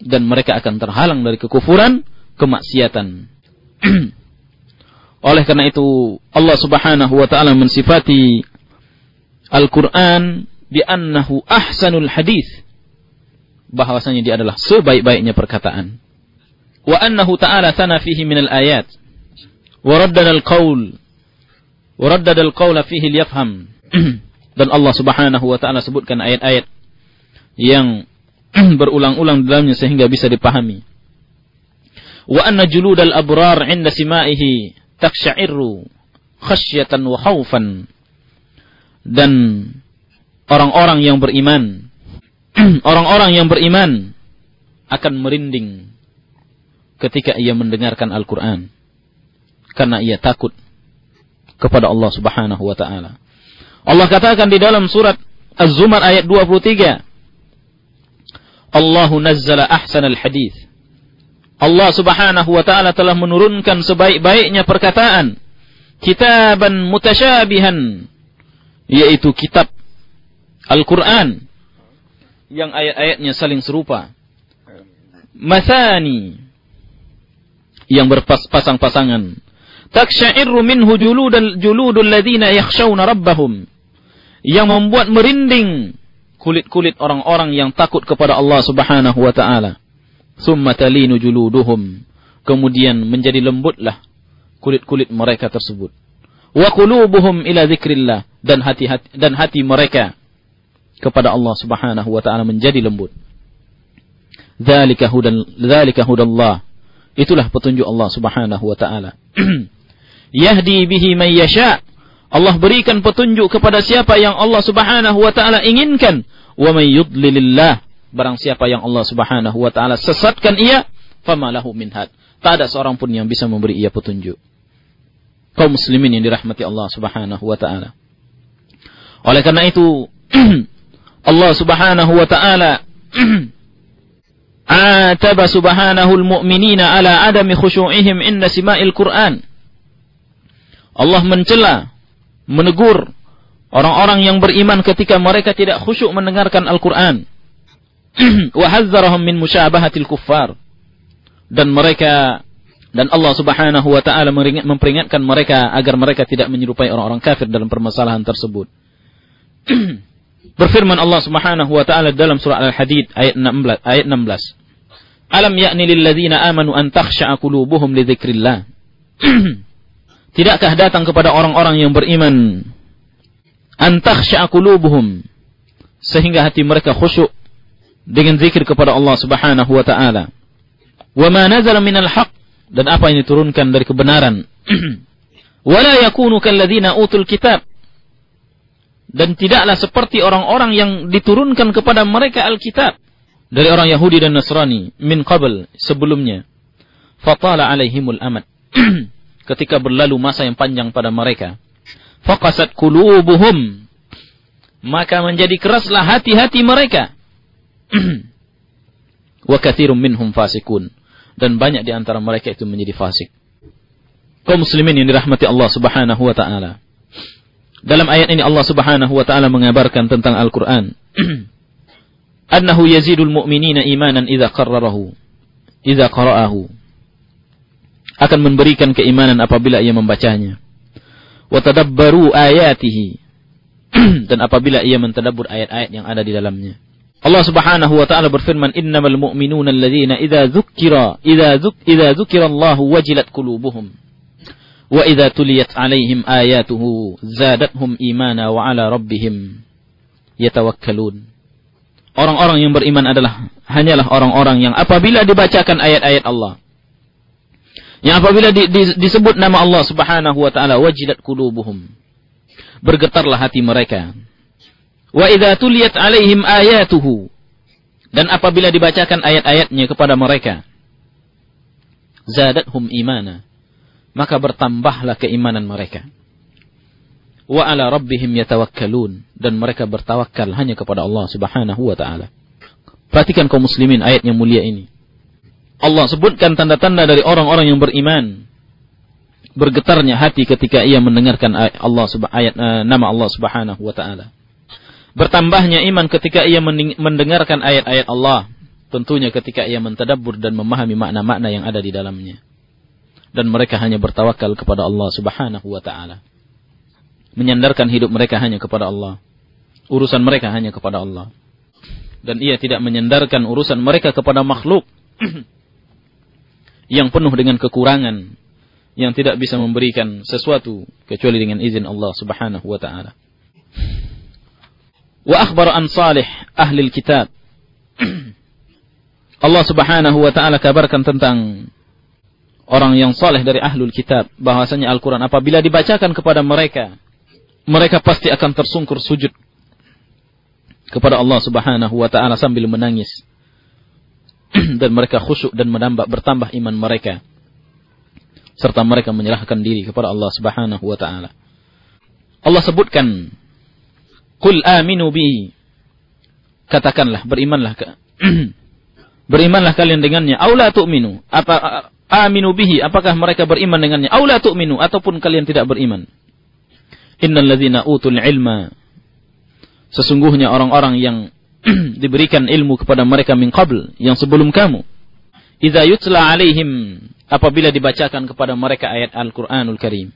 Dan mereka akan terhalang dari kekufuran, kemaksiatan. Oleh karena itu Allah subhanahu wa ta'ala mensifati Al-Quran bi annahu ahsanul hadith bahwasanya dia adalah sebaik-baiknya perkataan. Wa annahu ta'ala sana fihi min al-ayat. Wa raddana al-qaul. Wa raddada al-qaula fihi liyafham. Dan Allah Subhanahu wa taala sebutkan ayat-ayat yang berulang-ulang dalamnya sehingga bisa dipahami. Wa anna juludal abrar 'inda sima'ihi taksya'irru khasyatan wa khaufan. Dan orang-orang yang beriman orang-orang yang beriman akan merinding ketika ia mendengarkan Al-Quran. Karena ia takut kepada Allah subhanahu wa ta'ala. Allah katakan di dalam surat Az-Zumar ayat 23. Allahu nazzala ahsanal hadith. Allah subhanahu wa ta'ala telah menurunkan sebaik-baiknya perkataan. Kitaban mutasyabihan. Yaitu kitab Al-Quran yang ayat-ayatnya saling serupa. Masani yang berpasang-pasangan. Taksya'irru minhu juludul juludul ladzina yakhshawna rabbahum. Yang membuat merinding kulit-kulit orang-orang yang takut kepada Allah Subhanahu wa taala. Summa talinu juluduhum. Kemudian menjadi lembutlah kulit-kulit mereka tersebut. Wa qulubuhum ila dzikrillah dan hati-hati dan hati mereka kepada Allah Subhanahu wa taala menjadi lembut. Dzalika hudan dzalika hudallah Itulah petunjuk Allah Subhanahu wa taala. Yahdi bihi man yasha. Allah berikan petunjuk kepada siapa yang Allah Subhanahu wa taala inginkan. Wa may yudlilillah. Barang siapa yang Allah Subhanahu wa taala sesatkan ia, famalahu min had. Tak ada seorang pun yang bisa memberi ia petunjuk. Kaum muslimin yang dirahmati Allah Subhanahu wa taala. Oleh karena itu Allah Subhanahu wa taala ataba subhanahu al-mu'minina ala adami khushu'ihim inda sima'il Qur'an. Allah mencela, menegur orang-orang yang beriman ketika mereka tidak khusyuk mendengarkan Al-Qur'an. Wa hazzarahum min musyabahatil kuffar. Dan mereka dan Allah Subhanahu wa taala memperingatkan mereka agar mereka tidak menyerupai orang-orang kafir dalam permasalahan tersebut. Berfirman Allah Subhanahu wa taala dalam surah Al-Hadid ayat 16 ayat 16. Alam ya'ni lil ladzina amanu an takhsha'a qulubuhum li dzikrillah. Tidakkah datang kepada orang-orang yang beriman? An takhsha'a qulubuhum. Sehingga hati mereka khusyuk dengan zikir kepada Allah Subhanahu wa taala. Wa ma nazala minal haqq. Dan apa yang diturunkan dari kebenaran. Wala yakunu kalladzina utul kitab. Dan tidaklah seperti orang-orang yang diturunkan kepada mereka Alkitab. Dari orang Yahudi dan Nasrani min qabl sebelumnya. Fatala alaihimul amad ketika berlalu masa yang panjang pada mereka faqasat qulubuhum maka menjadi keraslah hati-hati mereka wa katsirum minhum fasikun dan banyak di antara mereka itu menjadi fasik kaum muslimin yang dirahmati Allah Subhanahu wa taala dalam ayat ini Allah Subhanahu wa taala mengabarkan tentang Al-Qur'an. Annahu yazidul mu'minina imanan idza qarrarahu. Idza qara'ahu. Akan memberikan keimanan apabila ia membacanya. Wa tadabbaru ayatihi. Dan apabila ia mentadabbur ayat-ayat yang ada di dalamnya. Allah Subhanahu wa taala berfirman, "Innamal mu'minuna alladzina idza dzukkira idza dzuk idza dzukira Allah wajilat qulubuhum." wa idza tuliyat alaihim ayatuhu zadathum imana wa ala rabbihim yatawakkalun Orang-orang yang beriman adalah hanyalah orang-orang yang apabila dibacakan ayat-ayat Allah yang apabila di, di, disebut nama Allah Subhanahu wa taala wajilat qulubuhum bergetarlah hati mereka wa idza tuliyat alaihim ayatuhu dan apabila dibacakan ayat-ayatnya kepada mereka zadathum imana maka bertambahlah keimanan mereka. Wa ala rabbihim yatawakkalun dan mereka bertawakal hanya kepada Allah Subhanahu wa taala. Perhatikan kaum muslimin ayat yang mulia ini. Allah sebutkan tanda-tanda dari orang-orang yang beriman. Bergetarnya hati ketika ia mendengarkan Allah ayat uh, nama Allah Subhanahu wa taala. Bertambahnya iman ketika ia mendengarkan ayat-ayat Allah, tentunya ketika ia mentadabbur dan memahami makna-makna yang ada di dalamnya dan mereka hanya bertawakal kepada Allah Subhanahu wa taala. Menyandarkan hidup mereka hanya kepada Allah. Urusan mereka hanya kepada Allah. Dan ia tidak menyandarkan urusan mereka kepada makhluk yang penuh dengan kekurangan yang tidak bisa memberikan sesuatu kecuali dengan izin Allah Subhanahu wa taala. Wa akhbar an salih ahli kitab. Allah Subhanahu wa taala kabarkan tentang orang yang soleh dari ahlul kitab bahwasanya Al-Quran apabila dibacakan kepada mereka mereka pasti akan tersungkur sujud kepada Allah Subhanahu wa taala sambil menangis dan mereka khusyuk dan menambah bertambah iman mereka. Serta mereka menyerahkan diri kepada Allah Subhanahu wa taala. Allah sebutkan Qul aminu bi. Katakanlah berimanlah berimanlah kalian dengannya. Aula tu'minu. Apa aminu bihi. Apakah mereka beriman dengannya? Aula tu'minu. Ataupun kalian tidak beriman. Innal ladzina utul ilma. Sesungguhnya orang-orang yang diberikan ilmu kepada mereka min qabl yang sebelum kamu idza yutla alaihim apabila dibacakan kepada mereka ayat Al-Qur'anul Karim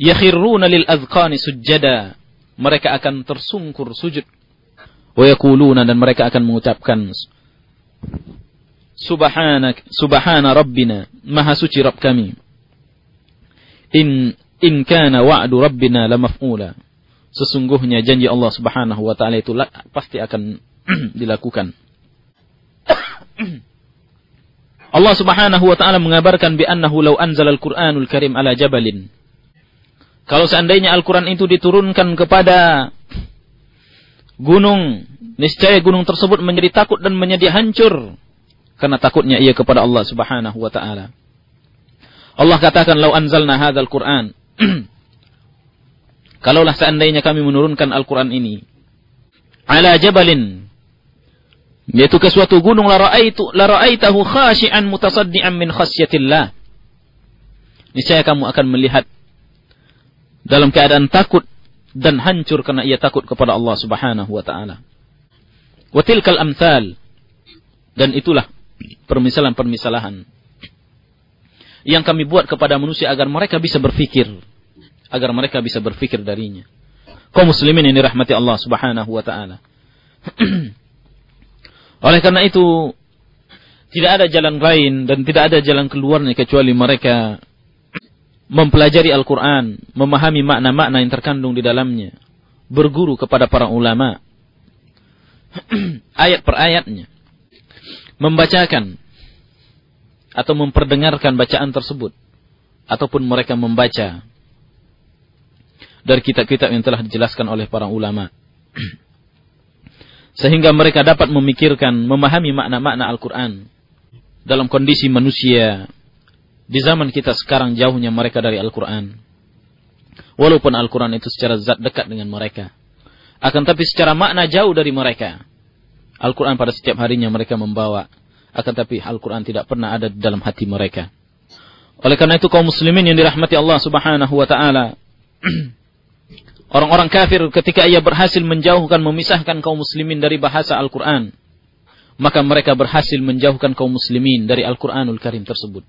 yakhirruna lil azqani sujada mereka akan tersungkur sujud wa yaquluna dan mereka akan mengucapkan Subhanak, subhana rabbina, maha suci Rabb kami. In in kana wa'du rabbina la maf'ula. Sesungguhnya janji Allah Subhanahu wa taala itu pasti akan dilakukan. Allah Subhanahu wa taala mengabarkan bi annahu law anzala al-Qur'anul Karim ala jabalin. Kalau seandainya Al-Qur'an itu diturunkan kepada gunung, niscaya gunung tersebut menjadi takut dan menjadi hancur karena takutnya ia kepada Allah Subhanahu wa taala. Allah katakan lau anzalna hadzal Qur'an. Kalaulah seandainya kami menurunkan Al-Qur'an ini ala jabalin yaitu ke suatu gunung la raaitu la raaitahu khashi'an mutasaddian min khasyatillah. Niscaya kamu akan melihat dalam keadaan takut dan hancur karena ia takut kepada Allah Subhanahu wa taala. Wa tilkal amsal dan itulah permisalan-permisalahan yang kami buat kepada manusia agar mereka bisa berfikir, agar mereka bisa berfikir darinya. Kau muslimin ini rahmati Allah Subhanahu wa taala. Oleh karena itu tidak ada jalan lain dan tidak ada jalan keluarnya kecuali mereka mempelajari Al-Qur'an, memahami makna-makna yang terkandung di dalamnya, berguru kepada para ulama ayat per ayatnya membacakan atau memperdengarkan bacaan tersebut ataupun mereka membaca dari kitab-kitab yang telah dijelaskan oleh para ulama sehingga mereka dapat memikirkan memahami makna-makna Al-Qur'an dalam kondisi manusia di zaman kita sekarang jauhnya mereka dari Al-Qur'an walaupun Al-Qur'an itu secara zat dekat dengan mereka akan tapi secara makna jauh dari mereka Al-Quran pada setiap harinya mereka membawa. Akan tapi Al-Quran tidak pernah ada di dalam hati mereka. Oleh karena itu kaum muslimin yang dirahmati Allah subhanahu wa ta'ala. Orang-orang kafir ketika ia berhasil menjauhkan, memisahkan kaum muslimin dari bahasa Al-Quran. Maka mereka berhasil menjauhkan kaum muslimin dari Al-Quranul Karim tersebut.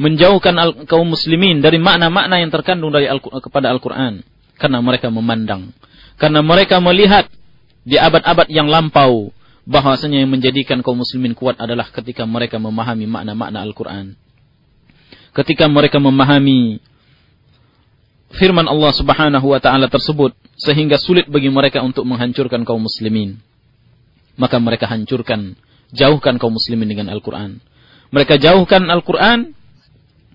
Menjauhkan kaum muslimin dari makna-makna yang terkandung dari al kepada Al-Quran. Karena mereka memandang. Karena mereka melihat di abad-abad yang lampau bahwasanya yang menjadikan kaum muslimin kuat adalah ketika mereka memahami makna-makna Al-Qur'an. Ketika mereka memahami firman Allah Subhanahu wa taala tersebut sehingga sulit bagi mereka untuk menghancurkan kaum muslimin. Maka mereka hancurkan, jauhkan kaum muslimin dengan Al-Qur'an. Mereka jauhkan Al-Qur'an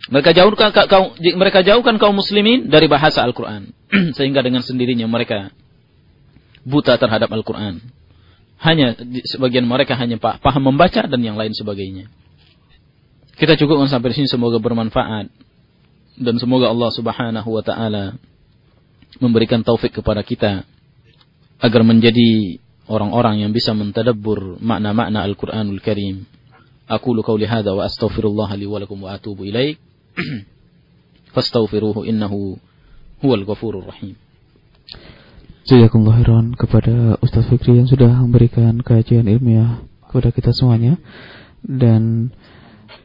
mereka jauhkan kaum mereka jauhkan kaum muslimin dari bahasa Al-Qur'an sehingga dengan sendirinya mereka buta terhadap Al-Quran. Hanya sebagian mereka hanya paham membaca dan yang lain sebagainya. Kita cukup sampai sini semoga bermanfaat dan semoga Allah Subhanahu wa taala memberikan taufik kepada kita agar menjadi orang-orang yang bisa mentadabbur makna-makna Al-Qur'anul Karim. Aku lu qauli hadza wa astaghfirullah li wa lakum wa atubu ilaik. Fastaghfiruhu innahu huwal ghafurur rahim. Jazakumullah khairan kepada Ustaz Fikri yang sudah memberikan kajian ilmiah kepada kita semuanya dan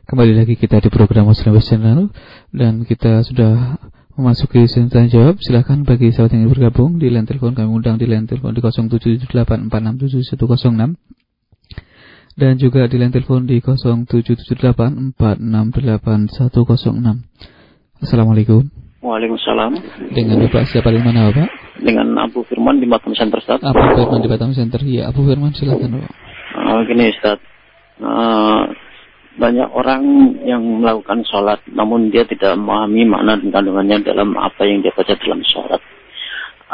kembali lagi kita di program Muslim Channel dan kita sudah memasuki sesi tanya jawab silahkan bagi sahabat yang ingin bergabung di line telepon kami undang di line telepon di 0778467106 dan juga di line telepon di 0778468106 Assalamualaikum Waalaikumsalam. Dengan Bapak siapa di mana Bapak? Dengan Abu Firman di Batam Center Ustaz. Abu Firman di Batam Center. Iya, Abu Firman silakan Bapak. Uh, gini Ustaz. Uh, banyak orang yang melakukan sholat namun dia tidak memahami makna dan kandungannya dalam apa yang dia baca dalam sholat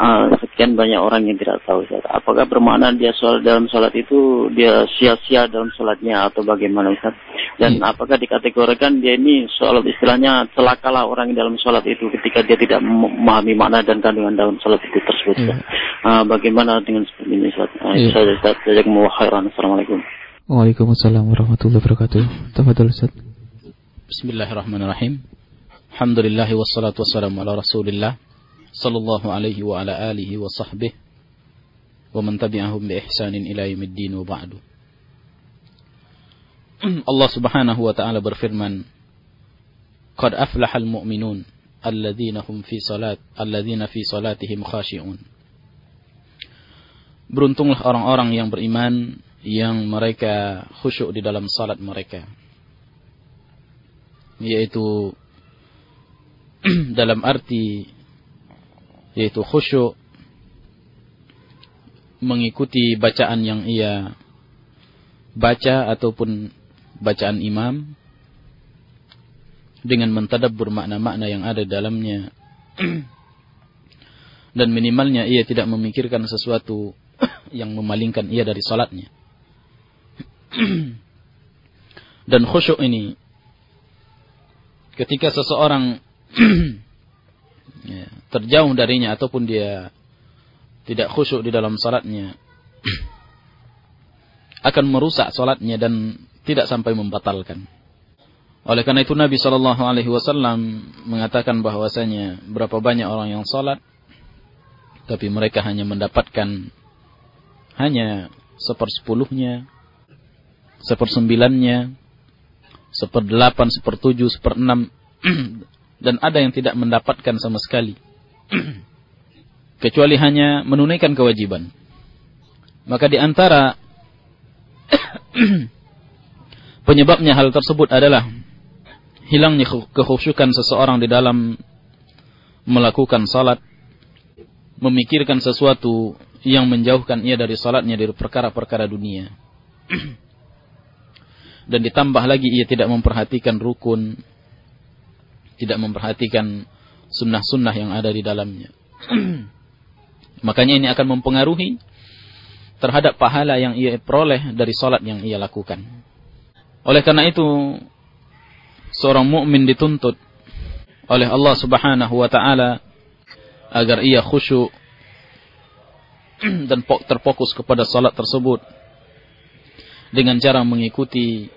uh, sekian banyak orang yang tidak tahu Ustaz. Apakah bermakna dia sholat dalam sholat itu dia sia-sia dalam sholatnya atau bagaimana Ustaz? Dan hmm. apakah dikategorikan dia ini sholat istilahnya celakalah orang yang dalam sholat itu ketika dia tidak memahami makna dan kandungan dalam sholat itu tersebut. Hmm. Uh, bagaimana dengan seperti ini Ustaz? Uh, yeah. Saya Ustaz, saya. Assalamualaikum. Waalaikumsalam warahmatullahi wabarakatuh. Tafadhol Ustaz. Bismillahirrahmanirrahim. Alhamdulillah wassalatu wassalamu ala Rasulillah sallallahu alaihi wa ala alihi wa sahbihi wa man tabi'ahum bi ihsanin ila yaumiddin wa ba'du. Allah Subhanahu wa taala berfirman, "Qad aflahal mu'minun alladzina hum fi salat alladzina fi salatihim khashi'un." Beruntunglah orang-orang yang beriman yang mereka khusyuk di dalam salat mereka. Yaitu dalam arti yaitu khusyuk mengikuti bacaan yang ia baca ataupun bacaan imam dengan mentadabbur makna-makna yang ada dalamnya. Dan minimalnya ia tidak memikirkan sesuatu yang memalingkan ia dari salatnya dan khusyuk ini ketika seseorang ya, terjauh darinya ataupun dia tidak khusyuk di dalam salatnya akan merusak salatnya dan tidak sampai membatalkan. Oleh karena itu Nabi Shallallahu Alaihi Wasallam mengatakan bahwasanya berapa banyak orang yang salat, tapi mereka hanya mendapatkan hanya sepersepuluhnya, sepersembilannya, seperdelapan, sepertujuh, seperenam, dan ada yang tidak mendapatkan sama sekali, kecuali hanya menunaikan kewajiban. Maka di antara penyebabnya hal tersebut adalah hilangnya kekhusyukan seseorang di dalam melakukan salat, memikirkan sesuatu yang menjauhkan ia dari salatnya dari perkara-perkara dunia. Dan ditambah lagi ia tidak memperhatikan rukun, tidak memperhatikan sunnah-sunnah yang ada di dalamnya. Makanya ini akan mempengaruhi terhadap pahala yang ia peroleh dari salat yang ia lakukan. Oleh karena itu, seorang mukmin dituntut oleh Allah Subhanahu wa taala agar ia khusyuk dan terfokus kepada salat tersebut dengan cara mengikuti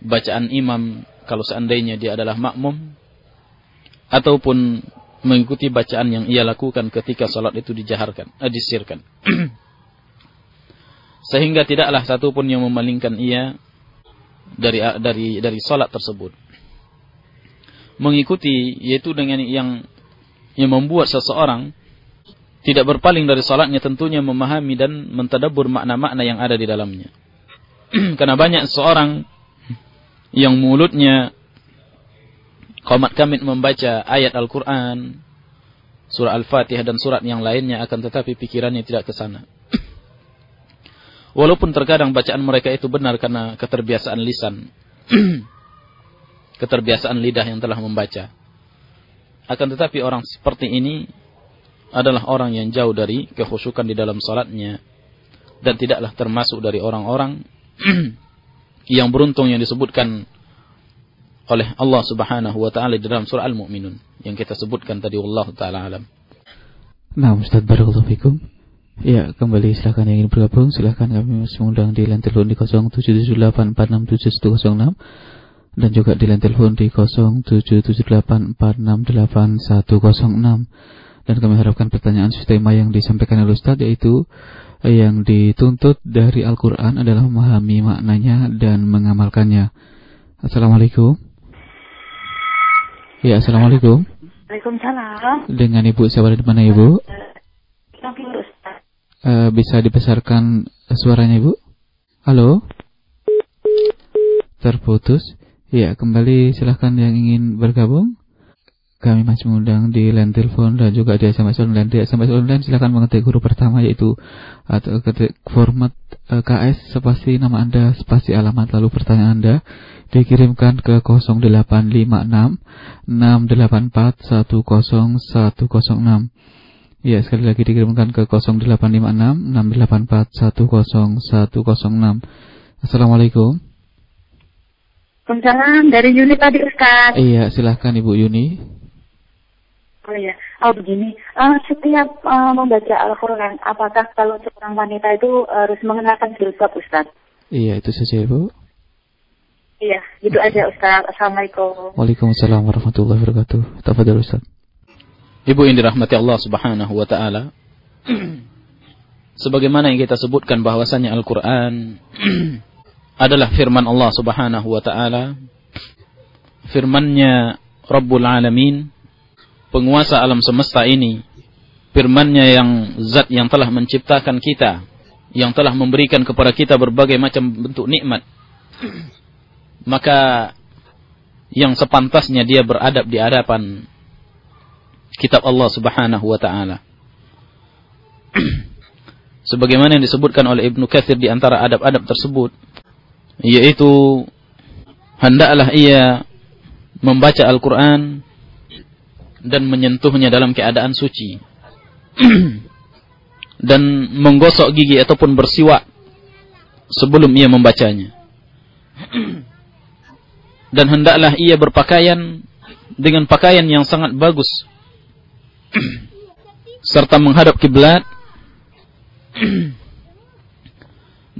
bacaan imam kalau seandainya dia adalah makmum ataupun mengikuti bacaan yang ia lakukan ketika salat itu dijaharkan, eh, disirkan. Sehingga tidaklah satu pun yang memalingkan ia dari dari dari salat tersebut. Mengikuti yaitu dengan yang yang membuat seseorang tidak berpaling dari salatnya tentunya memahami dan mentadabur makna-makna yang ada di dalamnya. Karena banyak seorang yang mulutnya komat kamit membaca ayat Al-Quran, surah Al-Fatihah dan surat yang lainnya akan tetapi pikirannya tidak ke sana. Walaupun terkadang bacaan mereka itu benar karena keterbiasaan lisan. keterbiasaan lidah yang telah membaca. Akan tetapi orang seperti ini adalah orang yang jauh dari kekhusyukan di dalam salatnya dan tidaklah termasuk dari orang-orang yang beruntung yang disebutkan oleh Allah Subhanahu wa taala di dalam surah Al-Mu'minun yang kita sebutkan tadi Allah taala alam. Nah, Ustaz barakallahu fikum. Ya, kembali silahkan yang ingin bergabung, silahkan kami masih mengundang di line telepon di 0778467106 dan juga di line telepon di 0778468106 dan kami harapkan pertanyaan sistema yang disampaikan oleh Ustaz yaitu yang dituntut dari Al-Quran adalah memahami maknanya dan mengamalkannya. Assalamualaikum. Ya, Assalamualaikum. Waalaikumsalam. Dengan Ibu siapa di mana Ibu? uh, bisa dibesarkan suaranya Ibu? Halo? Terputus. Ya, kembali silahkan yang ingin bergabung. Kami masih mengundang di line telepon dan juga di SMS online. Di SMS online silahkan mengetik huruf pertama yaitu atau ketik format uh, eh, KS spasi nama Anda spasi alamat lalu pertanyaan Anda dikirimkan ke 0856 684 10106. Ya, sekali lagi dikirimkan ke 0856 684 10106. Assalamualaikum. Waalaikumsalam, dari Yuni tadi Ustaz. Iya, silahkan Ibu Yuni. Oh iya, oh begini, uh, setiap uh, membaca Al-Quran, apakah kalau seorang wanita itu harus mengenakan jilbab Ustaz? Iya, itu saja Ibu. Iya, itu aja Ustaz. Assalamualaikum. Waalaikumsalam warahmatullahi wabarakatuh. Tafadhol Ustaz. Ibu yang dirahmati Allah Subhanahu wa taala. Sebagaimana yang kita sebutkan bahwasanya Al-Qur'an adalah firman Allah Subhanahu wa taala. Firman-Nya Rabbul Alamin, penguasa alam semesta ini. Firman-Nya yang zat yang telah menciptakan kita, yang telah memberikan kepada kita berbagai macam bentuk nikmat. Maka yang sepantasnya dia beradab di hadapan kitab Allah Subhanahu wa taala. Sebagaimana yang disebutkan oleh Ibnu Katsir di antara adab-adab tersebut yaitu hendaklah ia membaca Al-Quran dan menyentuhnya dalam keadaan suci. dan menggosok gigi ataupun bersiwak sebelum ia membacanya. dan hendaklah ia berpakaian dengan pakaian yang sangat bagus serta menghadap kiblat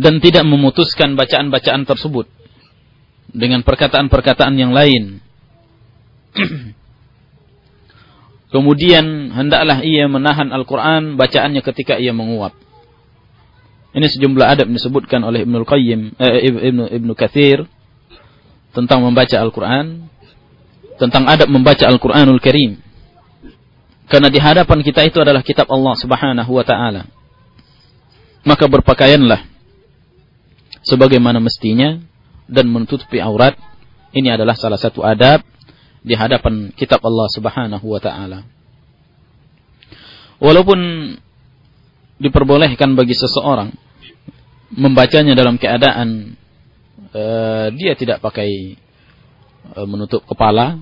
dan tidak memutuskan bacaan-bacaan tersebut dengan perkataan-perkataan yang lain. Kemudian hendaklah ia menahan Al-Quran bacaannya ketika ia menguap. Ini sejumlah adab disebutkan oleh Ibnu Qayyim, eh, Ibnu Ibnu Katsir tentang membaca Al-Quran, tentang adab membaca Al-Quranul Karim. Karena di hadapan kita itu adalah kitab Allah Subhanahu wa taala. Maka berpakaianlah sebagaimana mestinya dan menutupi aurat. Ini adalah salah satu adab di hadapan kitab Allah Subhanahu wa taala. Walaupun diperbolehkan bagi seseorang membacanya dalam keadaan uh, dia tidak pakai uh, menutup kepala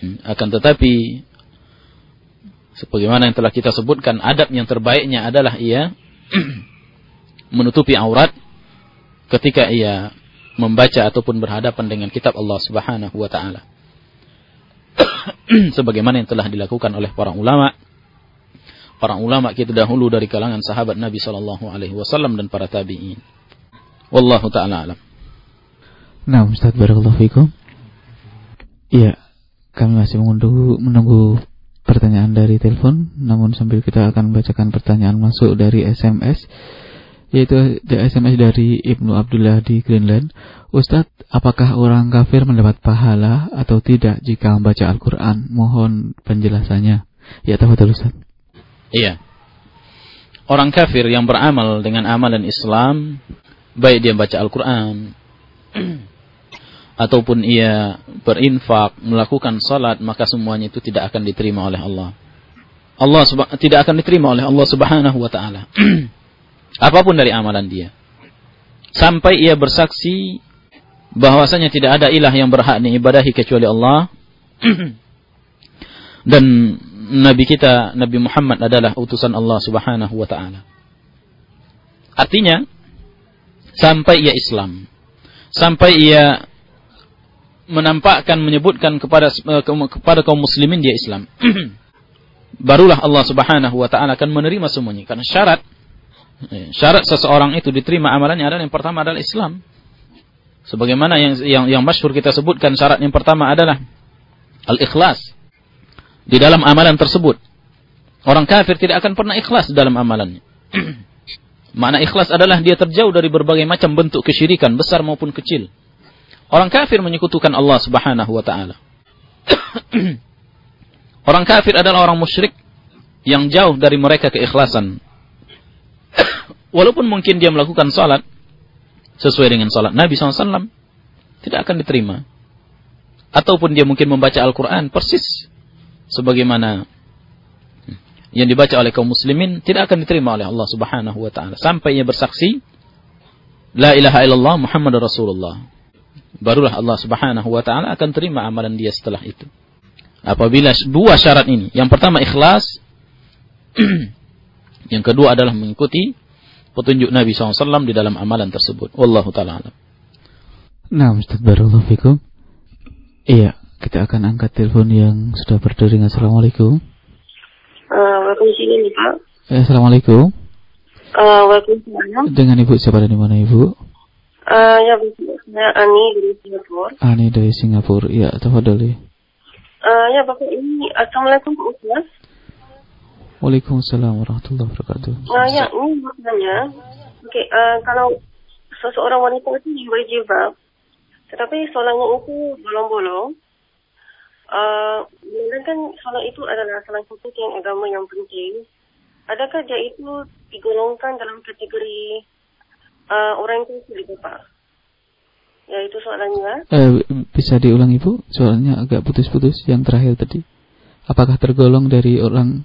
hmm, akan tetapi sebagaimana yang telah kita sebutkan adab yang terbaiknya adalah ia menutupi aurat ketika ia membaca ataupun berhadapan dengan kitab Allah Subhanahu wa taala. Sebagaimana yang telah dilakukan oleh para ulama para ulama kita dahulu dari kalangan sahabat Nabi sallallahu alaihi wasallam dan para tabi'in. Wallahu taala alam. Nah, Ustaz barakallahu fikum. Iya, kami masih menunggu menunggu pertanyaan dari telepon, namun sambil kita akan bacakan pertanyaan masuk dari SMS, yaitu SMS dari Ibnu Abdullah di Greenland. Ustadz, apakah orang kafir mendapat pahala atau tidak jika membaca Al-Quran? Mohon penjelasannya. Ya, tahu Ustaz. Iya. Orang kafir yang beramal dengan amalan Islam, baik dia baca Al-Quran, ataupun ia berinfak, melakukan salat, maka semuanya itu tidak akan diterima oleh Allah. Allah tidak akan diterima oleh Allah Subhanahu wa taala. Apa pun dari amalan dia. Sampai ia bersaksi bahwasanya tidak ada ilah yang berhak diibadahi kecuali Allah. Dan Nabi kita Nabi Muhammad adalah utusan Allah Subhanahu wa taala. Artinya sampai ia Islam, sampai ia menampakkan menyebutkan kepada eh, kepada kaum muslimin dia Islam. Barulah Allah Subhanahu wa taala akan menerima semuanya karena syarat syarat seseorang itu diterima amalannya adalah yang pertama adalah Islam. Sebagaimana yang yang yang masyhur kita sebutkan syarat yang pertama adalah al-ikhlas di dalam amalan tersebut. Orang kafir tidak akan pernah ikhlas dalam amalannya. Makna ikhlas adalah dia terjauh dari berbagai macam bentuk kesyirikan besar maupun kecil. Orang kafir menyekutukan Allah Subhanahu wa taala. orang kafir adalah orang musyrik yang jauh dari mereka keikhlasan. Walaupun mungkin dia melakukan salat sesuai dengan salat Nabi SAW, tidak akan diterima. Ataupun dia mungkin membaca Al-Quran persis sebagaimana yang dibaca oleh kaum muslimin tidak akan diterima oleh Allah Subhanahu wa taala sampai ia bersaksi la ilaha illallah Muhammad Rasulullah barulah Allah Subhanahu wa taala akan terima amalan dia setelah itu. Apabila dua syarat ini, yang pertama ikhlas, yang kedua adalah mengikuti petunjuk Nabi SAW di dalam amalan tersebut. Wallahu taala alam. Nah, Ustaz Barakallahu Fikum. Iya, kita akan angkat telepon yang sudah berdering. Assalamualaikum. Uh, Waalaikumsalam, Pak. Eh, Assalamualaikum. Uh, Waalaikumsalam. Dengan Ibu siapa dan di mana Ibu? Uh, ya, saya Ani dari Singapura. Ani dari Singapura. Ya, tafadhali. Uh, ya, Bapak ini Assalamualaikum Pak Ustaz. Waalaikumsalam warahmatullahi wabarakatuh. Uh, ya, ini maksudnya, oke, okay, uh, kalau seseorang wanita itu berjilbab, tetapi solatnya itu bolong-bolong, uh, kan solat itu adalah salah satu yang agama yang penting. Adakah dia itu digolongkan dalam kategori uh, orang itu sulit Pak. Ya itu soalannya. Eh, bisa diulang Ibu? Soalnya agak putus-putus yang terakhir tadi. Apakah tergolong dari orang?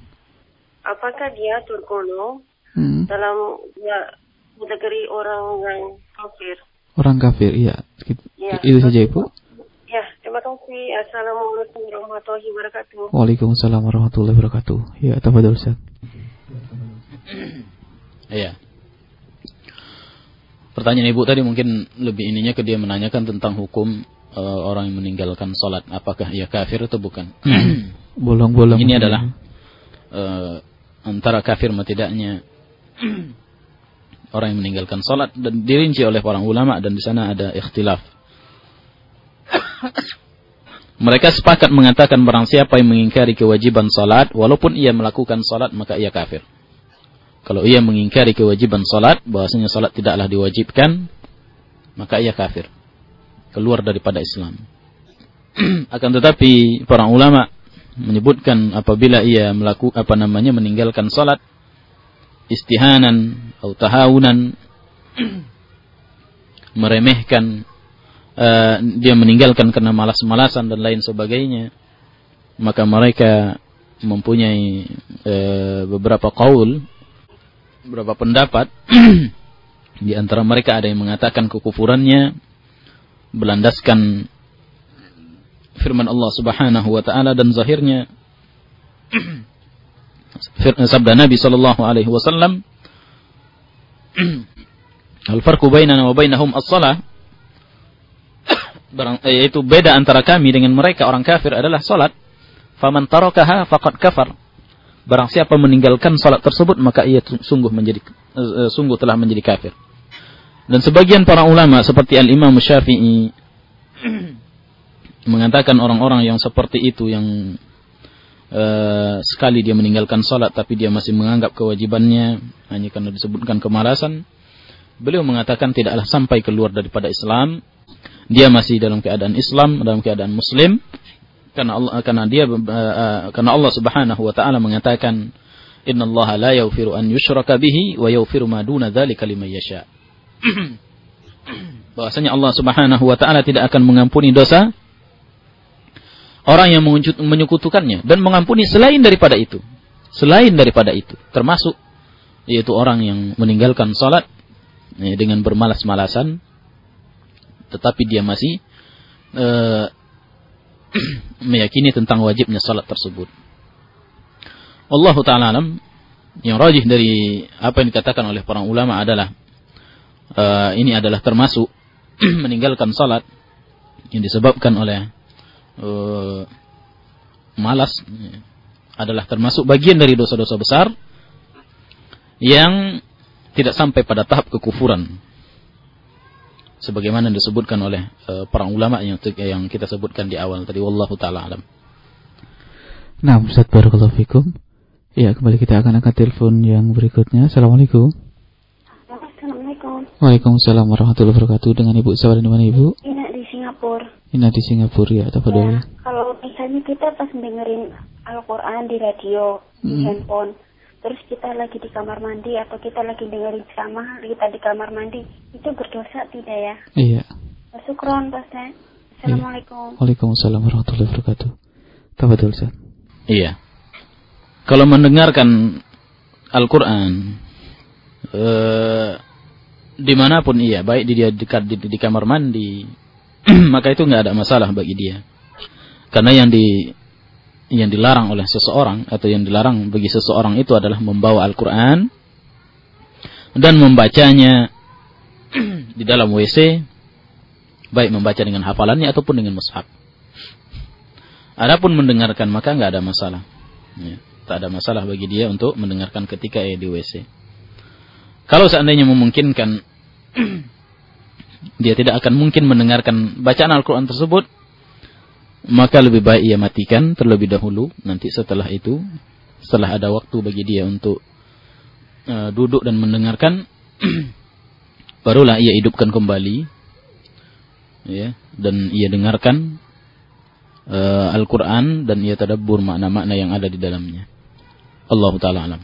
Apakah dia tergolong hmm. dalam ya kategori orang yang kafir? Orang kafir, iya. Ya. Itu saja Ibu. Ya, terima kasih. Assalamualaikum warahmatullahi wabarakatuh. Waalaikumsalam warahmatullahi wabarakatuh. Ya, tafadhol Ustaz. Iya. Pertanyaan ibu tadi mungkin lebih ininya ke dia menanyakan tentang hukum eh, orang yang meninggalkan sholat. Apakah ia kafir atau bukan? Bolong-bolong. Ini adalah eh, antara kafir atau tidaknya orang yang meninggalkan sholat dan dirinci oleh para ulama dan di sana ada ikhtilaf. Mereka sepakat mengatakan barang siapa yang mengingkari kewajiban salat, walaupun ia melakukan salat maka ia kafir. Kalau ia mengingkari kewajiban salat, bahwasanya salat tidaklah diwajibkan, maka ia kafir. Keluar daripada Islam. Akan tetapi para ulama menyebutkan apabila ia melakukan apa namanya meninggalkan salat istihanan atau tahawunan meremehkan uh, dia meninggalkan karena malas-malasan dan lain sebagainya maka mereka mempunyai uh, beberapa kaul beberapa pendapat di antara mereka ada yang mengatakan kekufurannya berlandaskan firman Allah Subhanahu wa taala dan zahirnya sabda Nabi sallallahu alaihi wasallam Al-farqu bainana wa bainahum as-salah yaitu beda antara kami dengan mereka orang kafir adalah salat. Faman tarakaha faqad kafar. Barang siapa meninggalkan salat tersebut maka ia sungguh menjadi uh, sungguh telah menjadi kafir. Dan sebagian para ulama seperti Al-Imam Syafi'i mengatakan orang-orang yang seperti itu yang uh, sekali dia meninggalkan salat tapi dia masih menganggap kewajibannya hanya karena disebutkan kemalasan, beliau mengatakan tidaklah sampai keluar daripada Islam dia masih dalam keadaan Islam, dalam keadaan Muslim, karena Allah, karena dia uh, karena Allah Subhanahu Wa Taala mengatakan, Inna Allah la yaghfiru an yushraka bihi wa yaghfiru ma duna dzalika liman yasha. Bahwasanya Allah Subhanahu Wa Taala tidak akan mengampuni dosa orang yang menyekutukannya dan mengampuni selain daripada itu. Selain daripada itu, termasuk yaitu orang yang meninggalkan salat ya, dengan bermalas-malasan tetapi dia masih uh, meyakini tentang wajibnya salat tersebut. Allah taala alam yang rajih dari apa yang dikatakan oleh para ulama adalah uh, ini adalah termasuk meninggalkan salat yang disebabkan oleh uh, malas adalah termasuk bagian dari dosa-dosa besar yang tidak sampai pada tahap kekufuran sebagaimana disebutkan oleh uh, para ulama yang yang kita sebutkan di awal tadi wallahu taala alam. Nah, Ustaz barakallahu fikum. Ya, kembali kita akan angkat telepon yang berikutnya. Assalamualaikum. Assalamualaikum. Waalaikumsalam warahmatullahi wabarakatuh. Dengan Ibu siapa di mana Ibu? Ina di Singapura. Ina di Singapura ya, atau ya, Kalau misalnya kita pas dengerin Al-Qur'an di radio, di hmm. handphone, terus kita lagi di kamar mandi atau kita lagi dengerin ceramah kita di kamar mandi itu berdosa tidak ya? Iya. Syukron Pak iya. Assalamualaikum. Waalaikumsalam warahmatullahi wabarakatuh. Tafadol Ustaz? Iya. Kalau mendengarkan Al-Quran eh, Di mana pun iya Baik di, dia dekat di, di kamar mandi Maka itu nggak ada masalah bagi dia Karena yang di yang dilarang oleh seseorang atau yang dilarang bagi seseorang itu adalah membawa Al-Quran dan membacanya di dalam WC baik membaca dengan hafalannya ataupun dengan mushaf. Adapun mendengarkan maka nggak ada masalah. Ya, tak ada masalah bagi dia untuk mendengarkan ketika ia di WC. Kalau seandainya memungkinkan dia tidak akan mungkin mendengarkan bacaan Al-Quran tersebut. Maka lebih baik ia matikan terlebih dahulu. Nanti setelah itu setelah ada waktu bagi dia untuk uh, duduk dan mendengarkan barulah ia hidupkan kembali. Ya dan ia dengarkan uh, Al-Qur'an dan ia tadabbur makna-makna yang ada di dalamnya. Allah taala alam.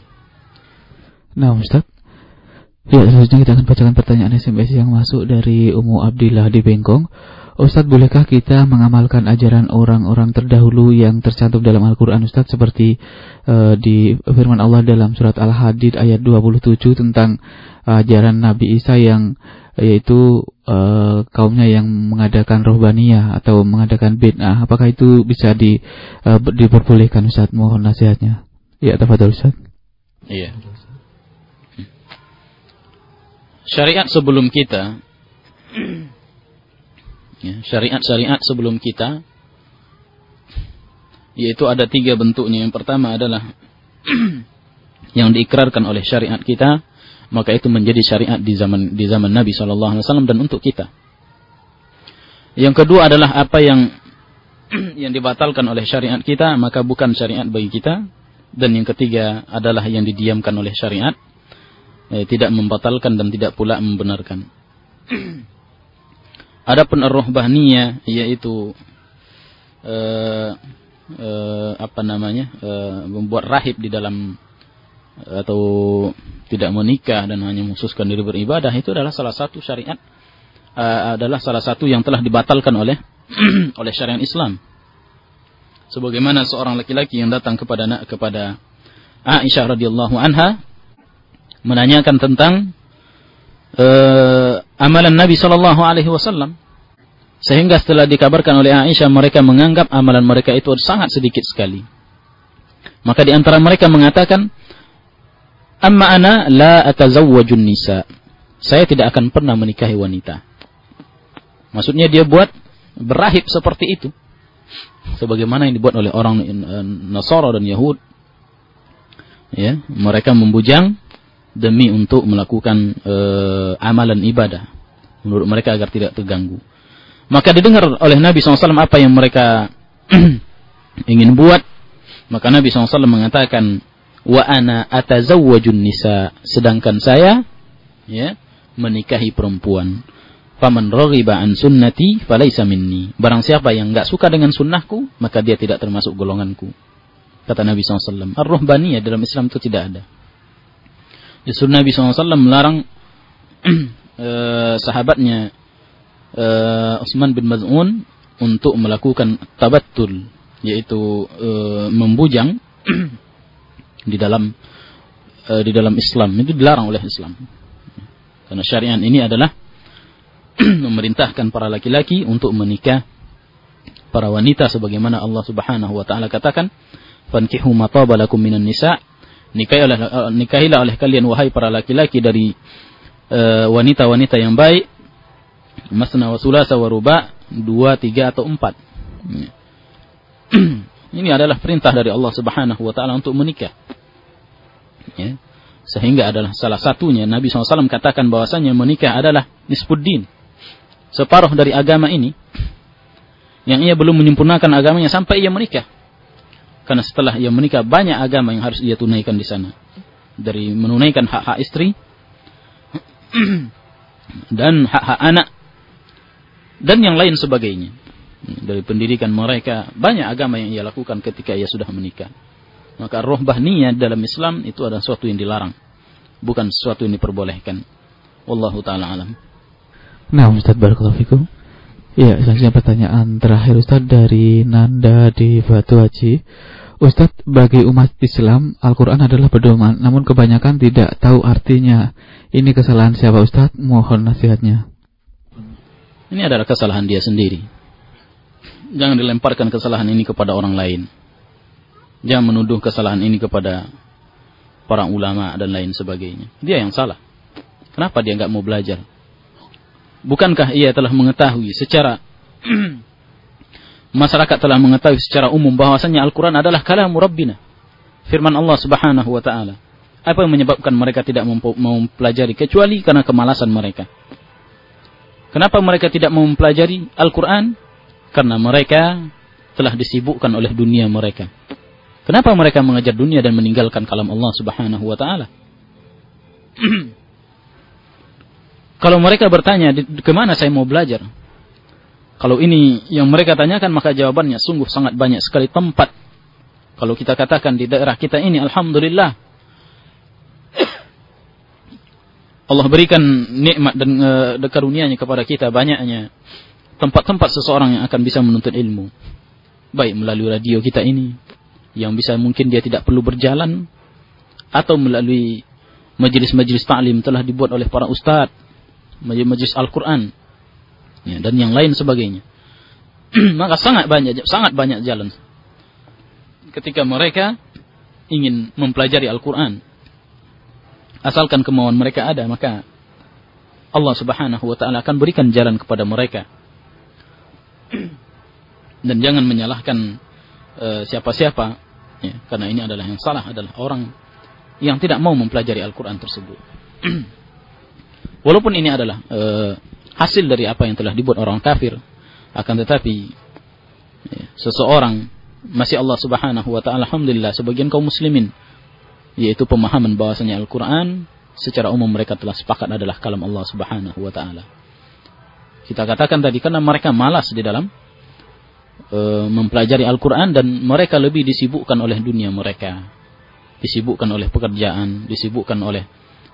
Nah Ustaz Ya selanjutnya kita akan bacakan pertanyaan SMS yang masuk dari Umu Abdillah di Bengkong. Ustadz, bolehkah kita mengamalkan ajaran orang-orang terdahulu yang tercantum dalam Al-Quran Ustadz? Seperti uh, di firman Allah dalam surat Al-Hadid ayat 27 tentang ajaran Nabi Isa yang yaitu uh, kaumnya yang mengadakan rohbaniyah atau mengadakan bid'ah. Apakah itu bisa di uh, diperbolehkan Ustaz mohon nasihatnya. Ya tafadhol Ustaz iya syariat sebelum kita ya, syariat-syariat sebelum kita yaitu ada tiga bentuknya. Yang pertama adalah yang diikrarkan oleh syariat kita maka itu menjadi syariat di zaman di zaman Nabi Shallallahu Alaihi Wasallam dan untuk kita. Yang kedua adalah apa yang yang dibatalkan oleh syariat kita maka bukan syariat bagi kita. Dan yang ketiga adalah yang didiamkan oleh syariat eh, tidak membatalkan dan tidak pula membenarkan. Adapun ar-ruhbaniyah yaitu eh, eh, apa namanya eh, membuat rahib di dalam atau tidak menikah dan hanya mengkhususkan diri beribadah itu adalah salah satu syariat uh, adalah salah satu yang telah dibatalkan oleh oleh syariat Islam. Sebagaimana seorang laki-laki yang datang kepada kepada Aisyah radhiyallahu anha menanyakan tentang uh, amalan Nabi sallallahu alaihi wasallam sehingga setelah dikabarkan oleh Aisyah mereka menganggap amalan mereka itu sangat sedikit sekali. Maka di antara mereka mengatakan Amma ana la atazawwajun nisa. Saya tidak akan pernah menikahi wanita. Maksudnya dia buat berahib seperti itu. Sebagaimana yang dibuat oleh orang Nasara dan Yahud. Ya, mereka membujang demi untuk melakukan uh, amalan ibadah. Menurut mereka agar tidak terganggu. Maka didengar oleh Nabi SAW apa yang mereka ingin buat. Maka Nabi SAW mengatakan, wa ana atazawwajun nisa. Sedangkan saya ya menikahi perempuan. Faman raghiba an sunnati falaisa minni. Barang siapa yang enggak suka dengan sunnahku maka dia tidak termasuk golonganku. Kata Nabi SAW ar-ruhbaniyah dalam Islam itu tidak ada justru Nabi SAW melarang eh, sahabatnya uh, Utsman bin Maz'un untuk melakukan tabattul yaitu uh, membujang di dalam uh, di dalam Islam itu dilarang oleh Islam. Karena syariat ini adalah memerintahkan para laki-laki untuk menikah para wanita sebagaimana Allah Subhanahu wa taala katakan, "Fankihu ma tabalakum minan nisa." Nikahilah, uh, nikahilah oleh kalian wahai para laki-laki dari eh, wanita-wanita uh, yang baik. Masna wa sulasa wa ruba, dua, tiga atau empat. Ini adalah perintah dari Allah Subhanahu wa taala untuk menikah. Ya. Sehingga adalah salah satunya Nabi SAW katakan bahwasanya menikah adalah nisfuddin. Separuh dari agama ini yang ia belum menyempurnakan agamanya sampai ia menikah. Karena setelah ia menikah banyak agama yang harus ia tunaikan di sana. Dari menunaikan hak-hak istri dan hak-hak anak dan yang lain sebagainya. Dari pendidikan mereka banyak agama yang ia lakukan ketika ia sudah menikah. Maka rohbaniyah dalam Islam itu adalah sesuatu yang dilarang bukan sesuatu yang diperbolehkan. Wallahu taala alam. Nah Ustaz barakallahu fikum. Ya, selanjutnya pertanyaan terakhir Ustaz dari Nanda di Batu Haji. Ustaz, bagi umat Islam, Al-Quran adalah pedoman, namun kebanyakan tidak tahu artinya. Ini kesalahan siapa Ustaz? Mohon nasihatnya. Ini adalah kesalahan dia sendiri. Jangan dilemparkan kesalahan ini kepada orang lain. Jangan menuduh kesalahan ini kepada para ulama dan lain sebagainya. Dia yang salah. Kenapa dia nggak mau belajar? Bukankah ia telah mengetahui secara masyarakat telah mengetahui secara umum bahwasanya Al-Quran adalah kalam Rabbina. Firman Allah Subhanahu wa taala. Apa yang menyebabkan mereka tidak mempelajari kecuali karena kemalasan mereka? Kenapa mereka tidak mempelajari Al-Quran? Karena mereka telah disibukkan oleh dunia mereka. Kenapa mereka mengajar dunia dan meninggalkan kalam Allah Subhanahu wa taala? Kalau mereka bertanya, ke mana saya mau belajar? Kalau ini yang mereka tanyakan, maka jawabannya sungguh sangat banyak sekali tempat. Kalau kita katakan di daerah kita ini, Alhamdulillah. Allah berikan nikmat dan uh, karunianya kepada kita banyaknya tempat-tempat seseorang yang akan bisa menuntut ilmu. Baik melalui radio kita ini, yang bisa mungkin dia tidak perlu berjalan, atau melalui majelis-majelis ta'lim telah dibuat oleh para ustadz, majelis Al-Quran, ya, dan yang lain sebagainya. Maka sangat banyak, sangat banyak jalan. Ketika mereka ingin mempelajari Al-Quran, asalkan kemauan mereka ada, maka Allah Subhanahu wa taala akan berikan jalan kepada mereka. Dan jangan menyalahkan uh, siapa-siapa ya, karena ini adalah yang salah adalah orang yang tidak mau mempelajari Al-Qur'an tersebut. Walaupun ini adalah uh, hasil dari apa yang telah dibuat orang kafir, akan tetapi ya, seseorang masih Allah Subhanahu wa taala alhamdulillah sebagian kaum muslimin yaitu pemahaman bahwasanya Al-Qur'an secara umum mereka telah sepakat adalah kalam Allah Subhanahu wa taala. Kita katakan tadi karena mereka malas di dalam e, mempelajari Al-Qur'an dan mereka lebih disibukkan oleh dunia mereka. Disibukkan oleh pekerjaan, disibukkan oleh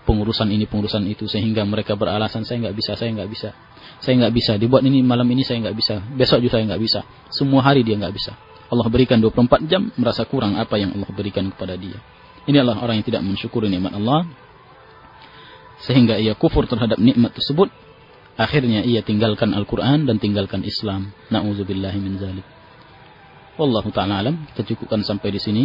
pengurusan ini, pengurusan itu sehingga mereka beralasan saya nggak bisa, saya nggak bisa. Saya nggak bisa, dibuat ini malam ini saya nggak bisa, besok juga saya nggak bisa. Semua hari dia nggak bisa. Allah berikan 24 jam merasa kurang apa yang Allah berikan kepada dia. Ini adalah orang yang tidak mensyukuri nikmat Allah sehingga ia kufur terhadap nikmat tersebut akhirnya ia tinggalkan Al-Qur'an dan tinggalkan Islam na'udzubillahi min zalik wallahu taala alam kita cukupkan sampai di sini